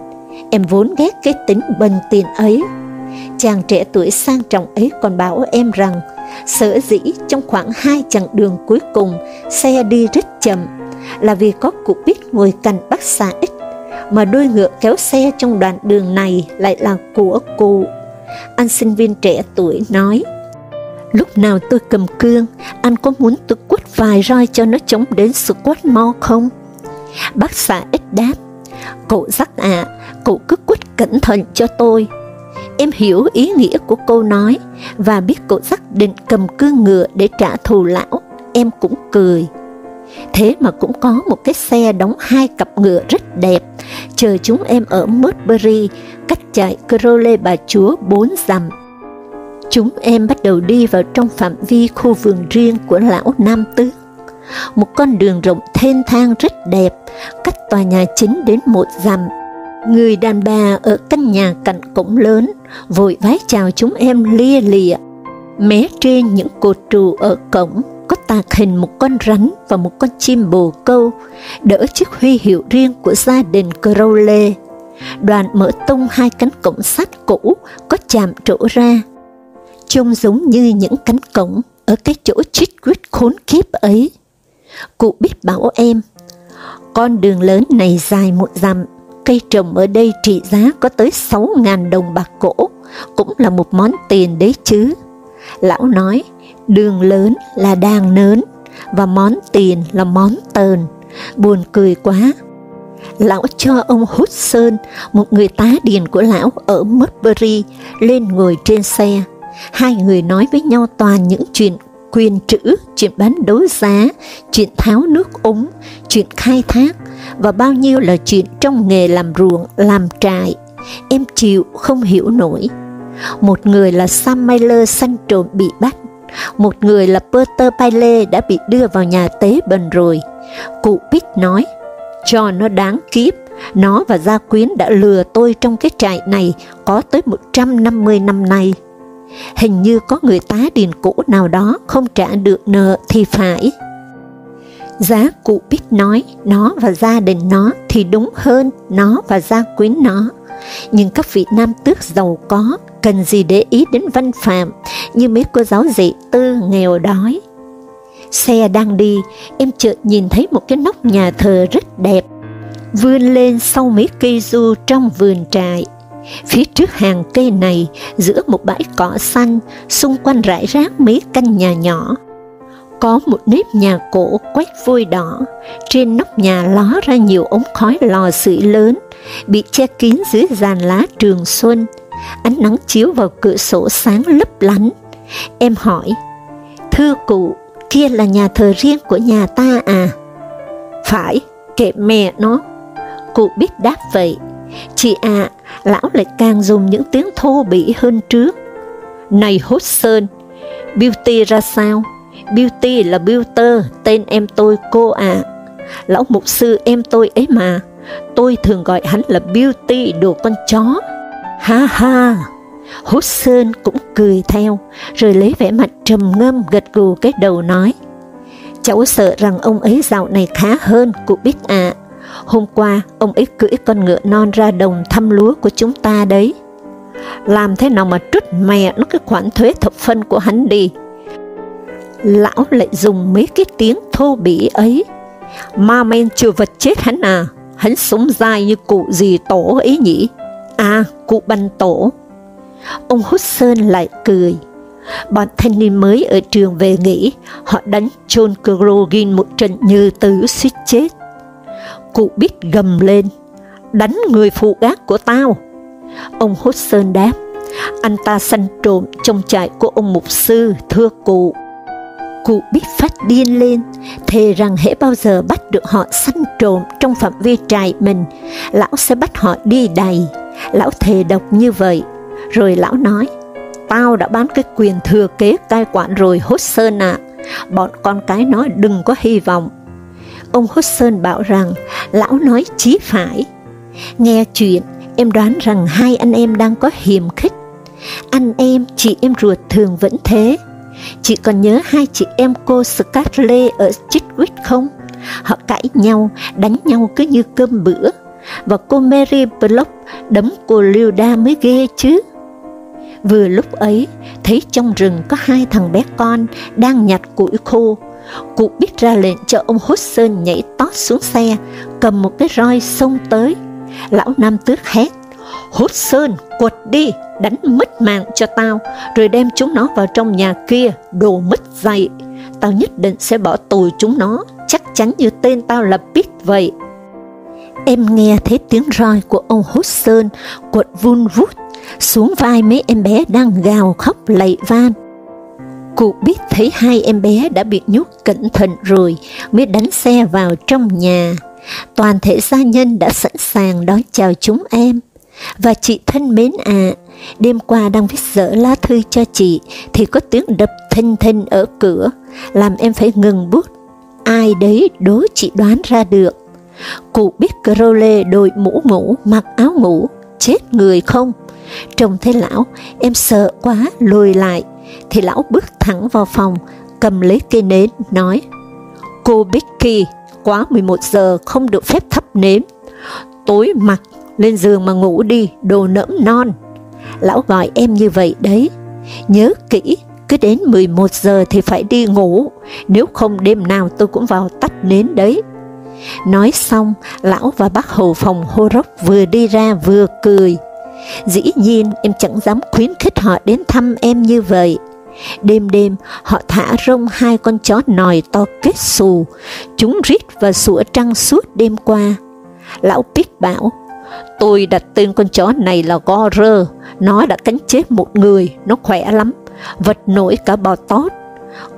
em vốn ghét cái tính bần tiền ấy. Chàng trẻ tuổi sang trọng ấy còn bảo em rằng, sở dĩ trong khoảng hai chặng đường cuối cùng xe đi rất chậm, là vì có cụ biết ngồi cạnh bác xã ít, mà đôi ngựa kéo xe trong đoạn đường này lại là của cụ anh sinh viên trẻ tuổi nói, Lúc nào tôi cầm cương, anh có muốn tôi quất vài roi cho nó chống đến sự quất mo không? Bác xã ít đáp, cậu rắc ạ, à, cậu cứ quất cẩn thận cho tôi. Em hiểu ý nghĩa của câu nói, và biết cậu rắc định cầm cương ngựa để trả thù lão, em cũng cười. Thế mà cũng có một cái xe đóng hai cặp ngựa rất đẹp, chờ chúng em ở Mudbury, cách chạy Crowley bà chúa bốn dặm. Chúng em bắt đầu đi vào trong phạm vi khu vườn riêng của lão Nam Tước. Một con đường rộng thênh thang rất đẹp, cách tòa nhà chính đến một dặm. Người đàn bà ở căn nhà cạnh cổng lớn, vội vái chào chúng em lia lịa. Mé trên những cột trụ ở cổng có tạc hình một con rắn và một con chim bồ câu, đỡ chiếc huy hiệu riêng của gia đình Crowley. Đoàn mở tung hai cánh cổng sắt cũ có chạm trổ ra, trông giống như những cánh cổng ở cái chỗ chít quýt khốn kiếp ấy. Cụ biết bảo em, con đường lớn này dài một dặm, cây trồng ở đây trị giá có tới 6.000 đồng bạc cổ, cũng là một món tiền đấy chứ. Lão nói, đường lớn là đàng nớn, và món tiền là món tờn. Buồn cười quá. Lão cho ông Hút Sơn, một người tá điền của lão ở Mudbury, lên ngồi trên xe. Hai người nói với nhau toàn những chuyện quyền trữ, chuyện bán đấu giá, chuyện tháo nước ống, chuyện khai thác, và bao nhiêu là chuyện trong nghề làm ruộng, làm trại. Em chịu không hiểu nổi. Một người là Sam Mailer săn trộm bị bắt, một người là Peter Paile đã bị đưa vào nhà tế bần rồi. Cụ Pitt nói, cho nó đáng kiếp, nó và gia quyến đã lừa tôi trong cái trại này có tới 150 năm nay. Hình như có người tá điền cũ nào đó không trả được nợ thì phải. Giá cụ biết nói, nó và gia đình nó thì đúng hơn nó và gia quyến nó. Nhưng các vị nam tước giàu có, cần gì để ý đến văn phạm, như mấy cô giáo dạy tư nghèo đói. Xe đang đi, em chợt nhìn thấy một cái nóc nhà thờ rất đẹp, vươn lên sau mấy cây du trong vườn trại. Phía trước hàng cây này, giữa một bãi cỏ xanh, xung quanh rải rác mấy căn nhà nhỏ. Có một nếp nhà cổ quét vôi đỏ, trên nóc nhà ló ra nhiều ống khói lò sưởi lớn, bị che kín dưới giàn lá trường xuân. Ánh nắng chiếu vào cửa sổ sáng lấp lánh. Em hỏi, thưa cụ, kia là nhà thờ riêng của nhà ta à? Phải, kệ mẹ nó. Cụ biết đáp vậy. Chị ạ, à, lão lại càng dùng những tiếng thô bỉ hơn trước. Này hốt sơn, Beauty ra sao? Beauty là beauty tên em tôi cô ạ. À. Lão mục sư em tôi ấy mà, tôi thường gọi hắn là Beauty đồ con chó. Ha ha! hudson Sơn cũng cười theo, rồi lấy vẻ mặt trầm ngâm gật gù cái đầu nói. Cháu sợ rằng ông ấy dạo này khá hơn, cụ biết ạ. À. Hôm qua, ông ấy cưỡi con ngựa non ra đồng thăm lúa của chúng ta đấy. Làm thế nào mà trút mẹ nó cái khoản thuế thập phân của hắn đi. Lão lại dùng mấy cái tiếng thô bỉ ấy. Ma men chưa vật chết hắn à, hắn sống dài như cụ gì tổ ấy nhỉ? À, cụ banh tổ. Ông Hút Sơn lại cười. Bọn thanh niên mới ở trường về nghỉ, họ đánh John Krogin một trận như tử suýt chết cụ biết gầm lên, đánh người phụ gác của tao. Ông hút Sơn đáp, anh ta săn trộm trong trại của ông mục sư, thưa cụ. Cụ biết phát điên lên, thề rằng hễ bao giờ bắt được họ săn trộm trong phạm vi trại mình, lão sẽ bắt họ đi đầy. Lão thề độc như vậy, rồi lão nói, tao đã bán cái quyền thừa kế cai quản rồi Hốt Sơn ạ, à. bọn con cái nói đừng có hy vọng, Ông hốt sơn bảo rằng lão nói chí phải. Nghe chuyện, em đoán rằng hai anh em đang có hiềm khích. Anh em, chị em ruột thường vẫn thế. Chị còn nhớ hai chị em cô Scarlett ở Chitwick không? Họ cãi nhau, đánh nhau cứ như cơm bữa. Và cô Mary Block đấm cô Lilda mới ghê chứ. Vừa lúc ấy, thấy trong rừng có hai thằng bé con đang nhặt củi khô, Cụ biết ra lệnh cho ông Hudson nhảy tót xuống xe, cầm một cái roi xông tới. Lão Nam Tước hét, hốt sơn, quật đi, đánh mất mạng cho tao, rồi đem chúng nó vào trong nhà kia, đồ mất dạy. Tao nhất định sẽ bỏ tù chúng nó, chắc chắn như tên tao là Pete vậy. Em nghe thấy tiếng roi của ông hốt sơn quật vun vút xuống vai mấy em bé đang gào khóc lạy van. Cụ biết thấy hai em bé đã bị nhốt cẩn thận rồi mới đánh xe vào trong nhà. Toàn thể gia nhân đã sẵn sàng đón chào chúng em. Và chị thân mến ạ, à, đêm qua đang viết dở lá thư cho chị thì có tiếng đập thình thình ở cửa, làm em phải ngừng bút. Ai đấy đố chị đoán ra được. Cụ biết Crowley đội mũ ngủ, mặc áo ngủ, chết người không? Trông thấy lão, em sợ quá, lùi lại, thì lão bước thẳng vào phòng, cầm lấy cây nến, nói, Cô Becky, quá 11 giờ không được phép thắp nến. Tối mặt, lên giường mà ngủ đi, đồ nẫm non. Lão gọi em như vậy đấy. Nhớ kỹ, cứ đến 11 giờ thì phải đi ngủ, nếu không đêm nào tôi cũng vào tắt nến đấy. Nói xong, lão và bác hầu phòng hô rốc vừa đi ra vừa cười. Dĩ nhiên em chẳng dám khuyến khích họ đến thăm em như vậy. Đêm đêm, họ thả rông hai con chó nòi to kết xù, chúng rít và sủa trăng suốt đêm qua. Lão Pít bảo, tôi đặt tên con chó này là Gorer, nó đã cắn chết một người, nó khỏe lắm, vật nổi cả bò tót.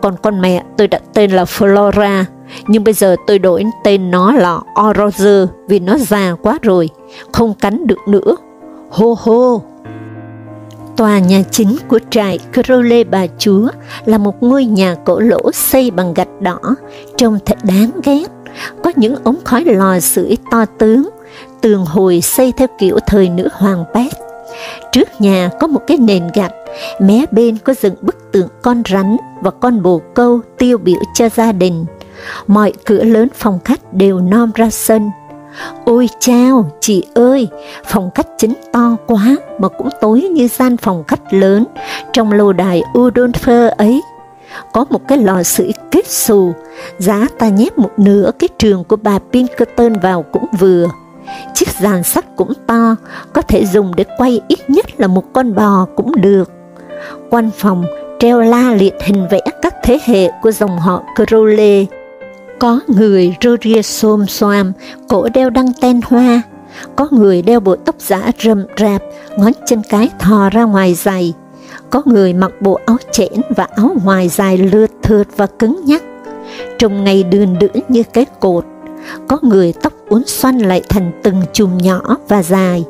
Còn con mẹ tôi đặt tên là Flora, nhưng bây giờ tôi đổi tên nó là Orozer vì nó già quá rồi, không cắn được nữa. Hô hô! Tòa nhà chính của trại Crowley Bà Chúa là một ngôi nhà cổ lỗ xây bằng gạch đỏ, trông thật đáng ghét, có những ống khói lò sưởi to tướng, tường hồi xây theo kiểu thời nữ hoàng Pét. Trước nhà có một cái nền gạch, mé bên có dựng bức tượng con rắn và con bồ câu tiêu biểu cho gia đình. Mọi cửa lớn phòng khách đều nom ra sân, Ôi chao, chị ơi, phòng khách chính to quá mà cũng tối như gian phòng khách lớn trong lâu đài Udolfer ấy. Có một cái lò sưởi kết xù, giá ta nhét một nửa cái trường của bà Pinkerton vào cũng vừa. Chiếc giàn sắt cũng to, có thể dùng để quay ít nhất là một con bò cũng được. Quanh phòng treo la liệt hình vẽ các thế hệ của dòng họ Crowley, có người Roria xôm xoam, cổ đeo đăng ten hoa, có người đeo bộ tóc giả rầm rạp, ngón chân cái thò ra ngoài giày, có người mặc bộ áo chẽn và áo ngoài dài lượt thượt và cứng nhắc, trông ngày đường đữ như cái cột, có người tóc uốn xoăn lại thành từng chùm nhỏ và dài.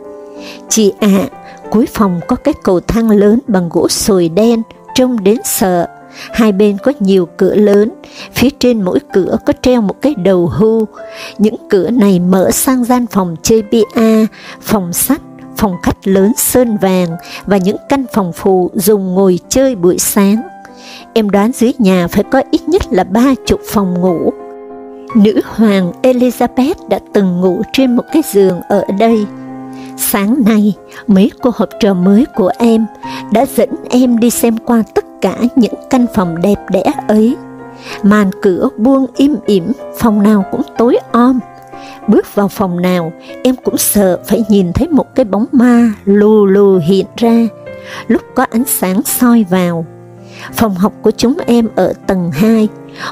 Chị ạ, à, cuối phòng có cái cầu thang lớn bằng gỗ sồi đen, trông đến sợ, Hai bên có nhiều cửa lớn, phía trên mỗi cửa có treo một cái đầu hưu. Những cửa này mở sang gian phòng chơi bia, phòng sắt phòng khách lớn sơn vàng và những căn phòng phụ dùng ngồi chơi buổi sáng. Em đoán dưới nhà phải có ít nhất là ba chục phòng ngủ. Nữ hoàng Elizabeth đã từng ngủ trên một cái giường ở đây. Sáng nay, mấy cô học trò mới của em đã dẫn em đi xem qua tất cả những căn phòng đẹp đẽ ấy. Màn cửa buông im ỉm, phòng nào cũng tối om. Bước vào phòng nào, em cũng sợ phải nhìn thấy một cái bóng ma lù lù hiện ra, lúc có ánh sáng soi vào. Phòng học của chúng em ở tầng 2,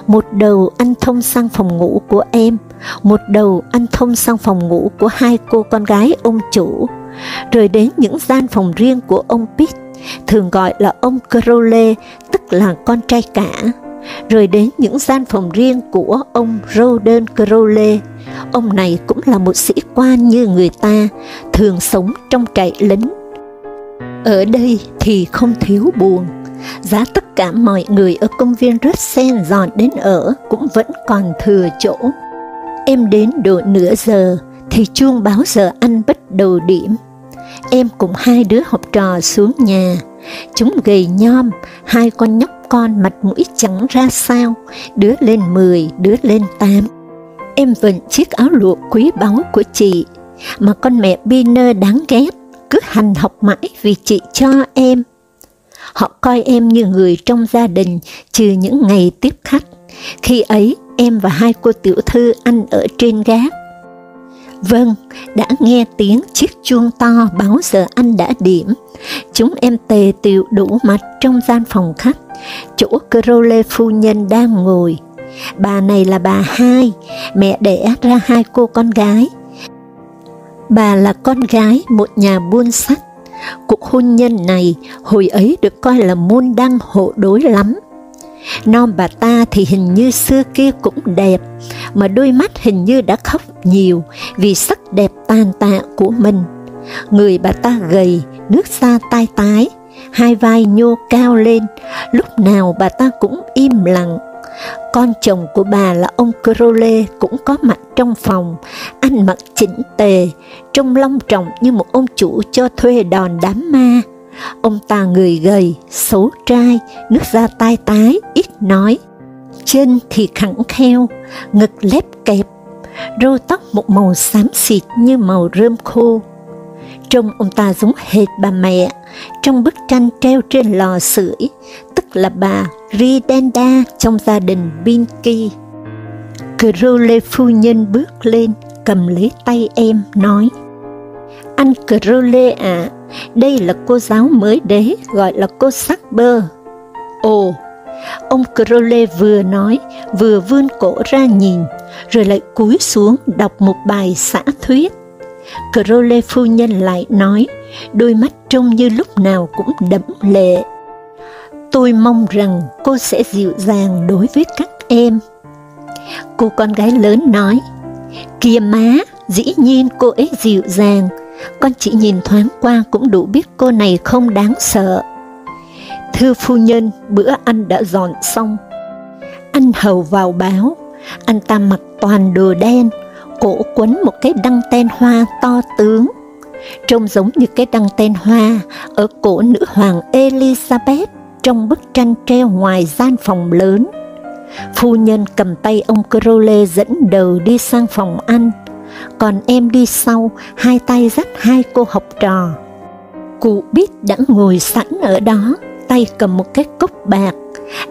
một đầu anh thông sang phòng ngủ của em, một đầu anh thông sang phòng ngủ của hai cô con gái ông chủ, rồi đến những gian phòng riêng của ông Pitt, thường gọi là ông Crowley, tức là con trai cả, rồi đến những gian phòng riêng của ông Roden Crowley. Ông này cũng là một sĩ quan như người ta, thường sống trong trại lính. Ở đây thì không thiếu buồn, giá tất cả mọi người ở công viên Russell dọn đến ở cũng vẫn còn thừa chỗ. Em đến độ nửa giờ, thì chuông báo giờ ăn bắt đầu điểm em cùng hai đứa học trò xuống nhà. Chúng gầy nhom, hai con nhóc con mặt mũi trắng ra sao, đứa lên 10, đứa lên 8. Em vẫn chiếc áo lụa quý báu của chị, mà con mẹ Biner đáng ghét, cứ hành học mãi vì chị cho em. Họ coi em như người trong gia đình, trừ những ngày tiếp khách. Khi ấy, em và hai cô tiểu thư ăn ở trên gác. Vâng, đã nghe tiếng chiếc chuông to báo giờ ăn đã điểm. Chúng em tề tiệu đủ mặt trong gian phòng khách, chỗ Crowley phu nhân đang ngồi. Bà này là bà hai, mẹ đẻ ra hai cô con gái. Bà là con gái một nhà buôn sắt. Cuộc hôn nhân này hồi ấy được coi là môn đăng hộ đối lắm. Non bà ta thì hình như xưa kia cũng đẹp, mà đôi mắt hình như đã khóc nhiều vì sắc đẹp tàn tạ của mình. Người bà ta gầy, nước da tai tái, hai vai nhô cao lên, lúc nào bà ta cũng im lặng. Con chồng của bà là ông Crowley cũng có mặt trong phòng, ăn mặc chỉnh tề, trông long trọng như một ông chủ cho thuê đòn đám ma. Ông ta người gầy, xấu trai, nước da tai tái, ít nói. Chân thì khẳng kheo, ngực lép kẹp, râu tóc một màu xám xịt như màu rơm khô. Trông ông ta giống hệt bà mẹ, trong bức tranh treo trên lò sưởi, tức là bà Ridenda trong gia đình Binky. Crowley phu nhân bước lên, cầm lấy tay em, nói, Anh Crowley ạ, à, đây là cô giáo mới đấy, gọi là cô Sackber. Ồ, ông Crowley vừa nói, vừa vươn cổ ra nhìn, rồi lại cúi xuống đọc một bài xã thuyết. Crowley phu nhân lại nói, đôi mắt trông như lúc nào cũng đẫm lệ. Tôi mong rằng cô sẽ dịu dàng đối với các em. Cô con gái lớn nói, kìa má, dĩ nhiên cô ấy dịu dàng, con chỉ nhìn thoáng qua cũng đủ biết cô này không đáng sợ. Thưa phu nhân, bữa ăn đã dọn xong. Anh hầu vào báo, anh ta mặc toàn đồ đen, cổ quấn một cái đăng ten hoa to tướng, trông giống như cái đăng ten hoa ở cổ nữ hoàng Elizabeth trong bức tranh treo ngoài gian phòng lớn. Phu nhân cầm tay ông Crowley dẫn đầu đi sang phòng ăn, còn em đi sau, hai tay dắt hai cô học trò. Cụ biết đã ngồi sẵn ở đó, tay cầm một cái cốc bạc,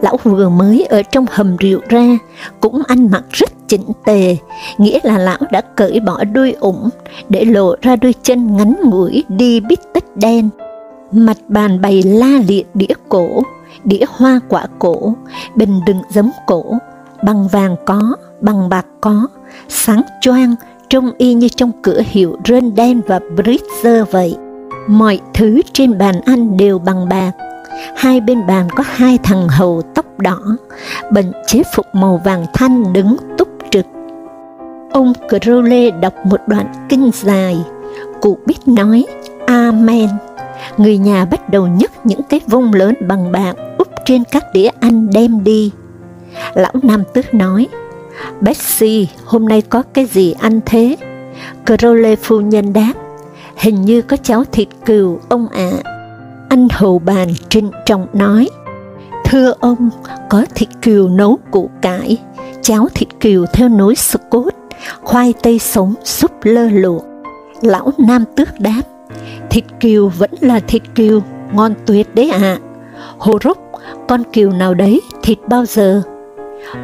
lão vừa mới ở trong hầm rượu ra, cũng ăn mặc rất chỉnh tề, nghĩa là lão đã cởi bỏ đuôi ủng, để lộ ra đôi chân ngắn ngủi đi bít tích đen. Mặt bàn bày la liệt đĩa cổ, đĩa hoa quả cổ, bình đựng giấm cổ, bằng vàng có, bằng bạc có, sáng choang, trông y như trong cửa hiệu Rönden và Britzer vậy. Mọi thứ trên bàn ăn đều bằng bạc. Hai bên bàn có hai thằng hầu tóc đỏ, bận chế phục màu vàng thanh đứng. Ông Crowley đọc một đoạn kinh dài, cụ biết nói Amen. Người nhà bắt đầu nhấc những cái vung lớn bằng bạc úp trên các đĩa ăn đem đi. Lão Nam Tước nói, Betsy, hôm nay có cái gì ăn thế? Crowley phu nhân đáp, hình như có cháo thịt cừu, ông ạ. Anh hầu bàn trịnh trọng nói, thưa ông, có thịt cừu nấu củ cải, cháo thịt cừu theo nối Scott, khoai tây sống súp lơ luộc. Lão Nam Tước đáp, thịt kiều vẫn là thịt kiều, ngon tuyệt đấy ạ. À. Hồ rúc, con kiều nào đấy, thịt bao giờ?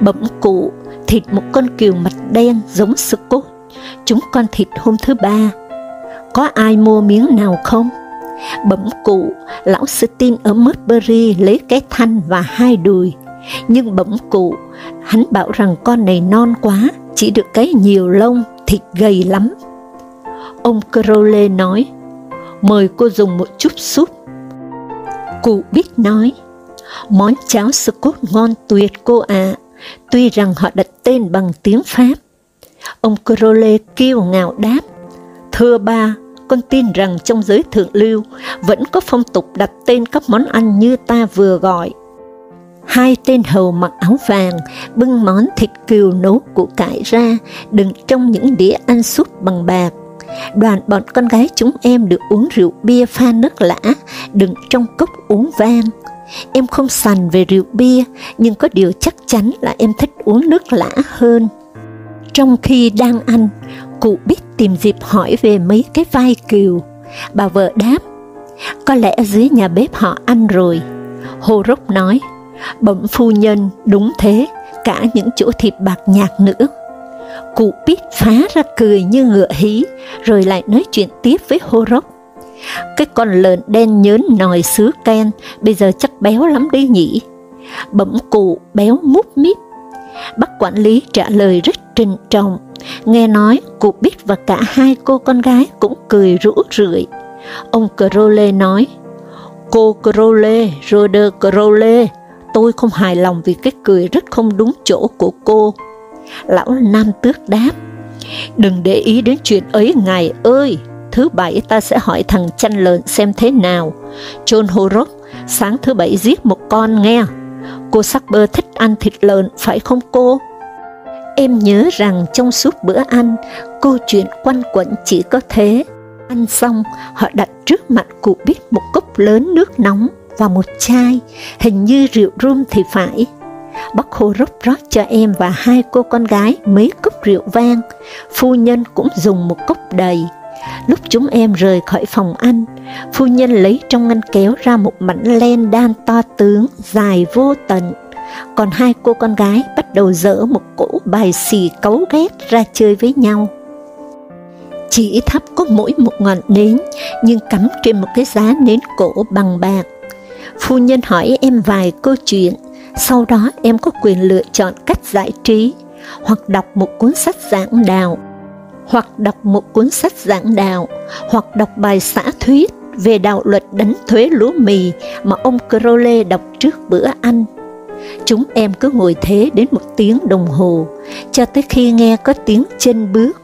Bẩm cụ, thịt một con kiều mặt đen giống Scott, chúng con thịt hôm thứ ba. Có ai mua miếng nào không? Bẩm cụ, lão sư tin ở Mudbury lấy cái thanh và hai đùi, nhưng bẩm cụ, hắn bảo rằng con này non quá, chỉ được cái nhiều lông, thịt gầy lắm. Ông Crowley nói, mời cô dùng một chút súp. Cụ biết nói, món cháo Scott ngon tuyệt cô ạ, à, tuy rằng họ đặt tên bằng tiếng Pháp. Ông Crowley kiêu ngạo đáp, Thưa ba, con tin rằng trong giới thượng lưu vẫn có phong tục đặt tên các món ăn như ta vừa gọi. Hai tên hầu mặc áo vàng, bưng món thịt cừu nấu củ cải ra, đựng trong những đĩa ăn súp bằng bạc. Đoàn bọn con gái chúng em được uống rượu bia pha nước lã, đựng trong cốc uống vang. Em không sành về rượu bia, nhưng có điều chắc chắn là em thích uống nước lã hơn. Trong khi đang ăn, cụ biết tìm dịp hỏi về mấy cái vai kiều. Bà vợ đáp, có lẽ dưới nhà bếp họ ăn rồi. Hồ Rốc nói, bẩm phu nhân, đúng thế, cả những chỗ thịt bạc nhạt nữa. Cụ biết phá ra cười như ngựa hí, rồi lại nói chuyện tiếp với hô rốc. Cái con lợn đen nhớn nòi xứ ken, bây giờ chắc béo lắm đấy nhỉ. Bẩm cụ béo múp mít. Bác quản lý trả lời rất trịnh trọng, nghe nói cụ biết và cả hai cô con gái cũng cười rũ rượi. Ông Crowley nói, Cô Crowley, Roder Crowley, tôi không hài lòng vì cái cười rất không đúng chỗ của cô. Lão Nam Tước đáp, đừng để ý đến chuyện ấy ngài ơi, thứ bảy ta sẽ hỏi thằng chăn lợn xem thế nào. John Horrocks, sáng thứ bảy giết một con nghe. Cô Sackber thích ăn thịt lợn, phải không cô? Em nhớ rằng trong suốt bữa ăn, câu chuyện quanh quẩn chỉ có thế. Ăn xong, họ đặt trước mặt cụ biết một cốc lớn nước nóng và một chai, hình như rượu rum thì phải. Bác Hồ rốc rót cho em và hai cô con gái mấy cốc rượu vang, phu nhân cũng dùng một cốc đầy. Lúc chúng em rời khỏi phòng ăn, phu nhân lấy trong ngăn kéo ra một mảnh len đan to tướng, dài vô tận. Còn hai cô con gái bắt đầu dỡ một cỗ bài xì cấu ghét ra chơi với nhau. Chỉ thắp có mỗi một ngọn nến, nhưng cắm trên một cái giá nến cổ bằng bạc. Phu nhân hỏi em vài câu chuyện, sau đó em có quyền lựa chọn cách giải trí, hoặc đọc một cuốn sách giảng đạo, hoặc đọc một cuốn sách giảng đạo, hoặc đọc bài xã thuyết về đạo luật đánh thuế lúa mì mà ông Crowley đọc trước bữa ăn. Chúng em cứ ngồi thế đến một tiếng đồng hồ, cho tới khi nghe có tiếng chân bước.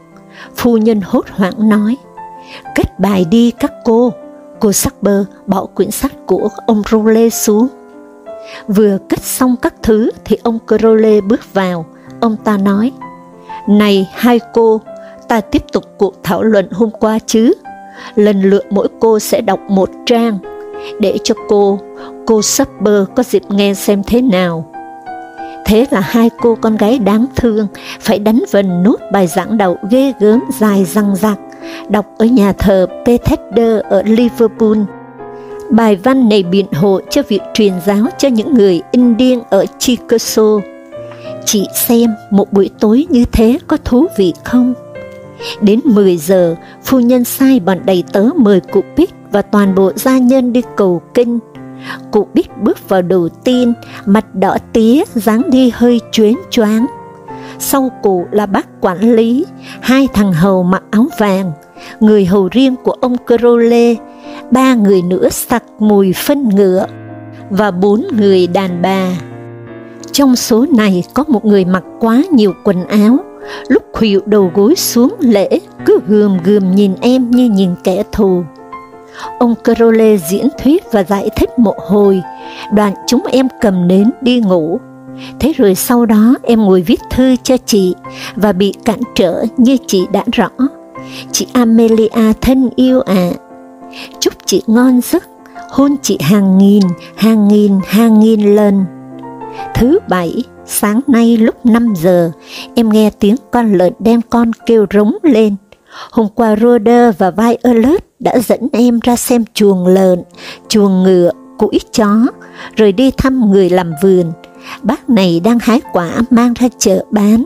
Phu nhân hốt hoảng nói, kết bài đi các cô, cô Sackber bỏ quyển sách của ông Crowley xuống. Vừa cất xong các thứ thì ông Crowley bước vào, ông ta nói, Này hai cô, ta tiếp tục cuộc thảo luận hôm qua chứ, lần lượt mỗi cô sẽ đọc một trang, để cho cô, cô Supper có dịp nghe xem thế nào. Thế là hai cô con gái đáng thương phải đánh vần nốt bài giảng đầu ghê gớm dài răng rạc, đọc ở nhà thờ Bethesda ở Liverpool. Bài văn này biện hộ cho việc truyền giáo cho những người Indian ở Chickasaw. Chị xem một buổi tối như thế có thú vị không? Đến 10 giờ, phu nhân sai bọn đầy tớ mời cụ Bích và toàn bộ gia nhân đi cầu kinh. Cụ Bích bước vào đầu tiên, mặt đỏ tía, dáng đi hơi chuyến choáng. Sau cụ là bác quản lý, hai thằng hầu mặc áo vàng, người hầu riêng của ông Crowley, ba người nữa sặc mùi phân ngựa, và bốn người đàn bà. Trong số này có một người mặc quá nhiều quần áo, lúc khuỵu đầu gối xuống lễ, cứ gườm gườm nhìn em như nhìn kẻ thù. Ông Crowley diễn thuyết và giải thích một hồi, đoạn chúng em cầm nến đi ngủ. Thế rồi sau đó em ngồi viết thư cho chị và bị cản trở như chị đã rõ. Chị Amelia thân yêu ạ, à, chúc chị ngon giấc, hôn chị hàng nghìn, hàng nghìn, hàng nghìn lần. Thứ bảy, sáng nay lúc 5 giờ, em nghe tiếng con lợn đen con kêu rống lên. Hôm qua Roder và Violet đã dẫn em ra xem chuồng lợn, chuồng ngựa, củi chó, rồi đi thăm người làm vườn. Bác này đang hái quả mang ra chợ bán.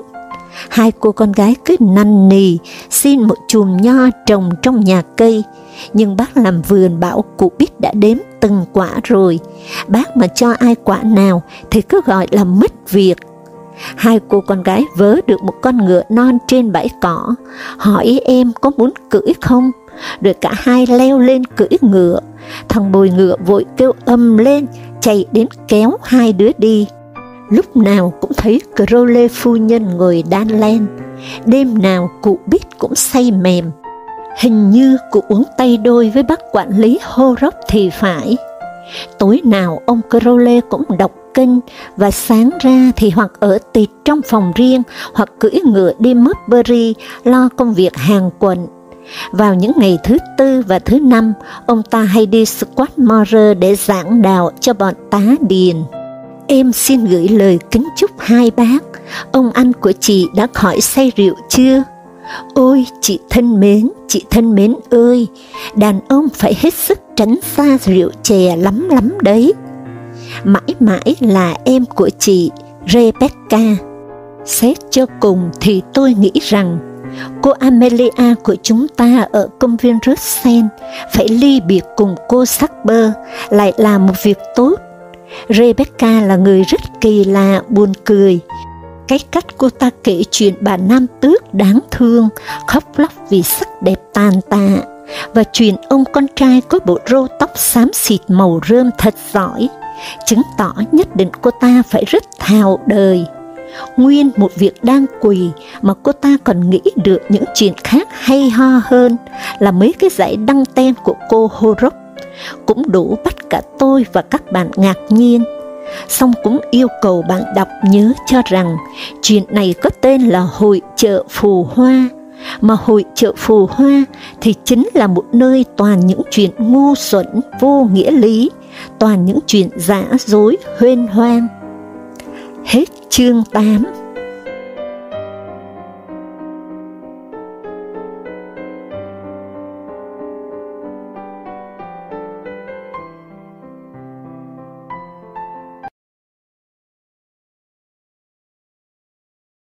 Hai cô con gái cứ năn nì xin một chùm nho trồng trong nhà cây, nhưng bác làm vườn bảo cụ biết đã đếm từng quả rồi, bác mà cho ai quả nào thì cứ gọi là mất việc. Hai cô con gái vớ được một con ngựa non trên bãi cỏ, hỏi em có muốn cưỡi không? Rồi cả hai leo lên cưỡi ngựa, thằng bồi ngựa vội kêu âm lên, chạy đến kéo hai đứa đi. Lúc nào cũng thấy Crowley phu nhân người đan len, đêm nào cụ biết cũng say mềm. Hình như cụ uống tay đôi với bác quản lý Horrocks thì phải. Tối nào ông Crowley cũng đọc kinh và sáng ra thì hoặc ở tịt trong phòng riêng hoặc cưỡi ngựa đi Mudbury lo công việc hàng quận. Vào những ngày thứ tư và thứ năm, ông ta hay đi Squatmore để giảng đạo cho bọn tá điền. Em xin gửi lời kính chúc hai bác, ông anh của chị đã khỏi say rượu chưa? Ôi, chị thân mến, chị thân mến ơi, đàn ông phải hết sức tránh xa rượu chè lắm lắm đấy. Mãi mãi là em của chị, Rebecca. Xét cho cùng thì tôi nghĩ rằng cô Amelia của chúng ta ở công viên Russell phải ly biệt cùng cô Sackber lại là một việc tốt. Rebecca là người rất kỳ lạ, buồn cười. Cái cách cô ta kể chuyện bà Nam Tước đáng thương, khóc lóc vì sắc đẹp tàn tạ, và chuyện ông con trai có bộ râu tóc xám xịt màu rơm thật giỏi, chứng tỏ nhất định cô ta phải rất thào đời. Nguyên một việc đang quỳ mà cô ta còn nghĩ được những chuyện khác hay ho hơn là mấy cái giải đăng ten của cô Horrocks, cũng đủ bắt cả tôi và các bạn ngạc nhiên. song cũng yêu cầu bạn đọc nhớ cho rằng chuyện này có tên là Hội chợ Phù Hoa, mà hội chợ Phù Hoa thì chính là một nơi toàn những chuyện ngu xuẩn, vô nghĩa lý, toàn những chuyện giả dối, huyên hoang. Hết chương 8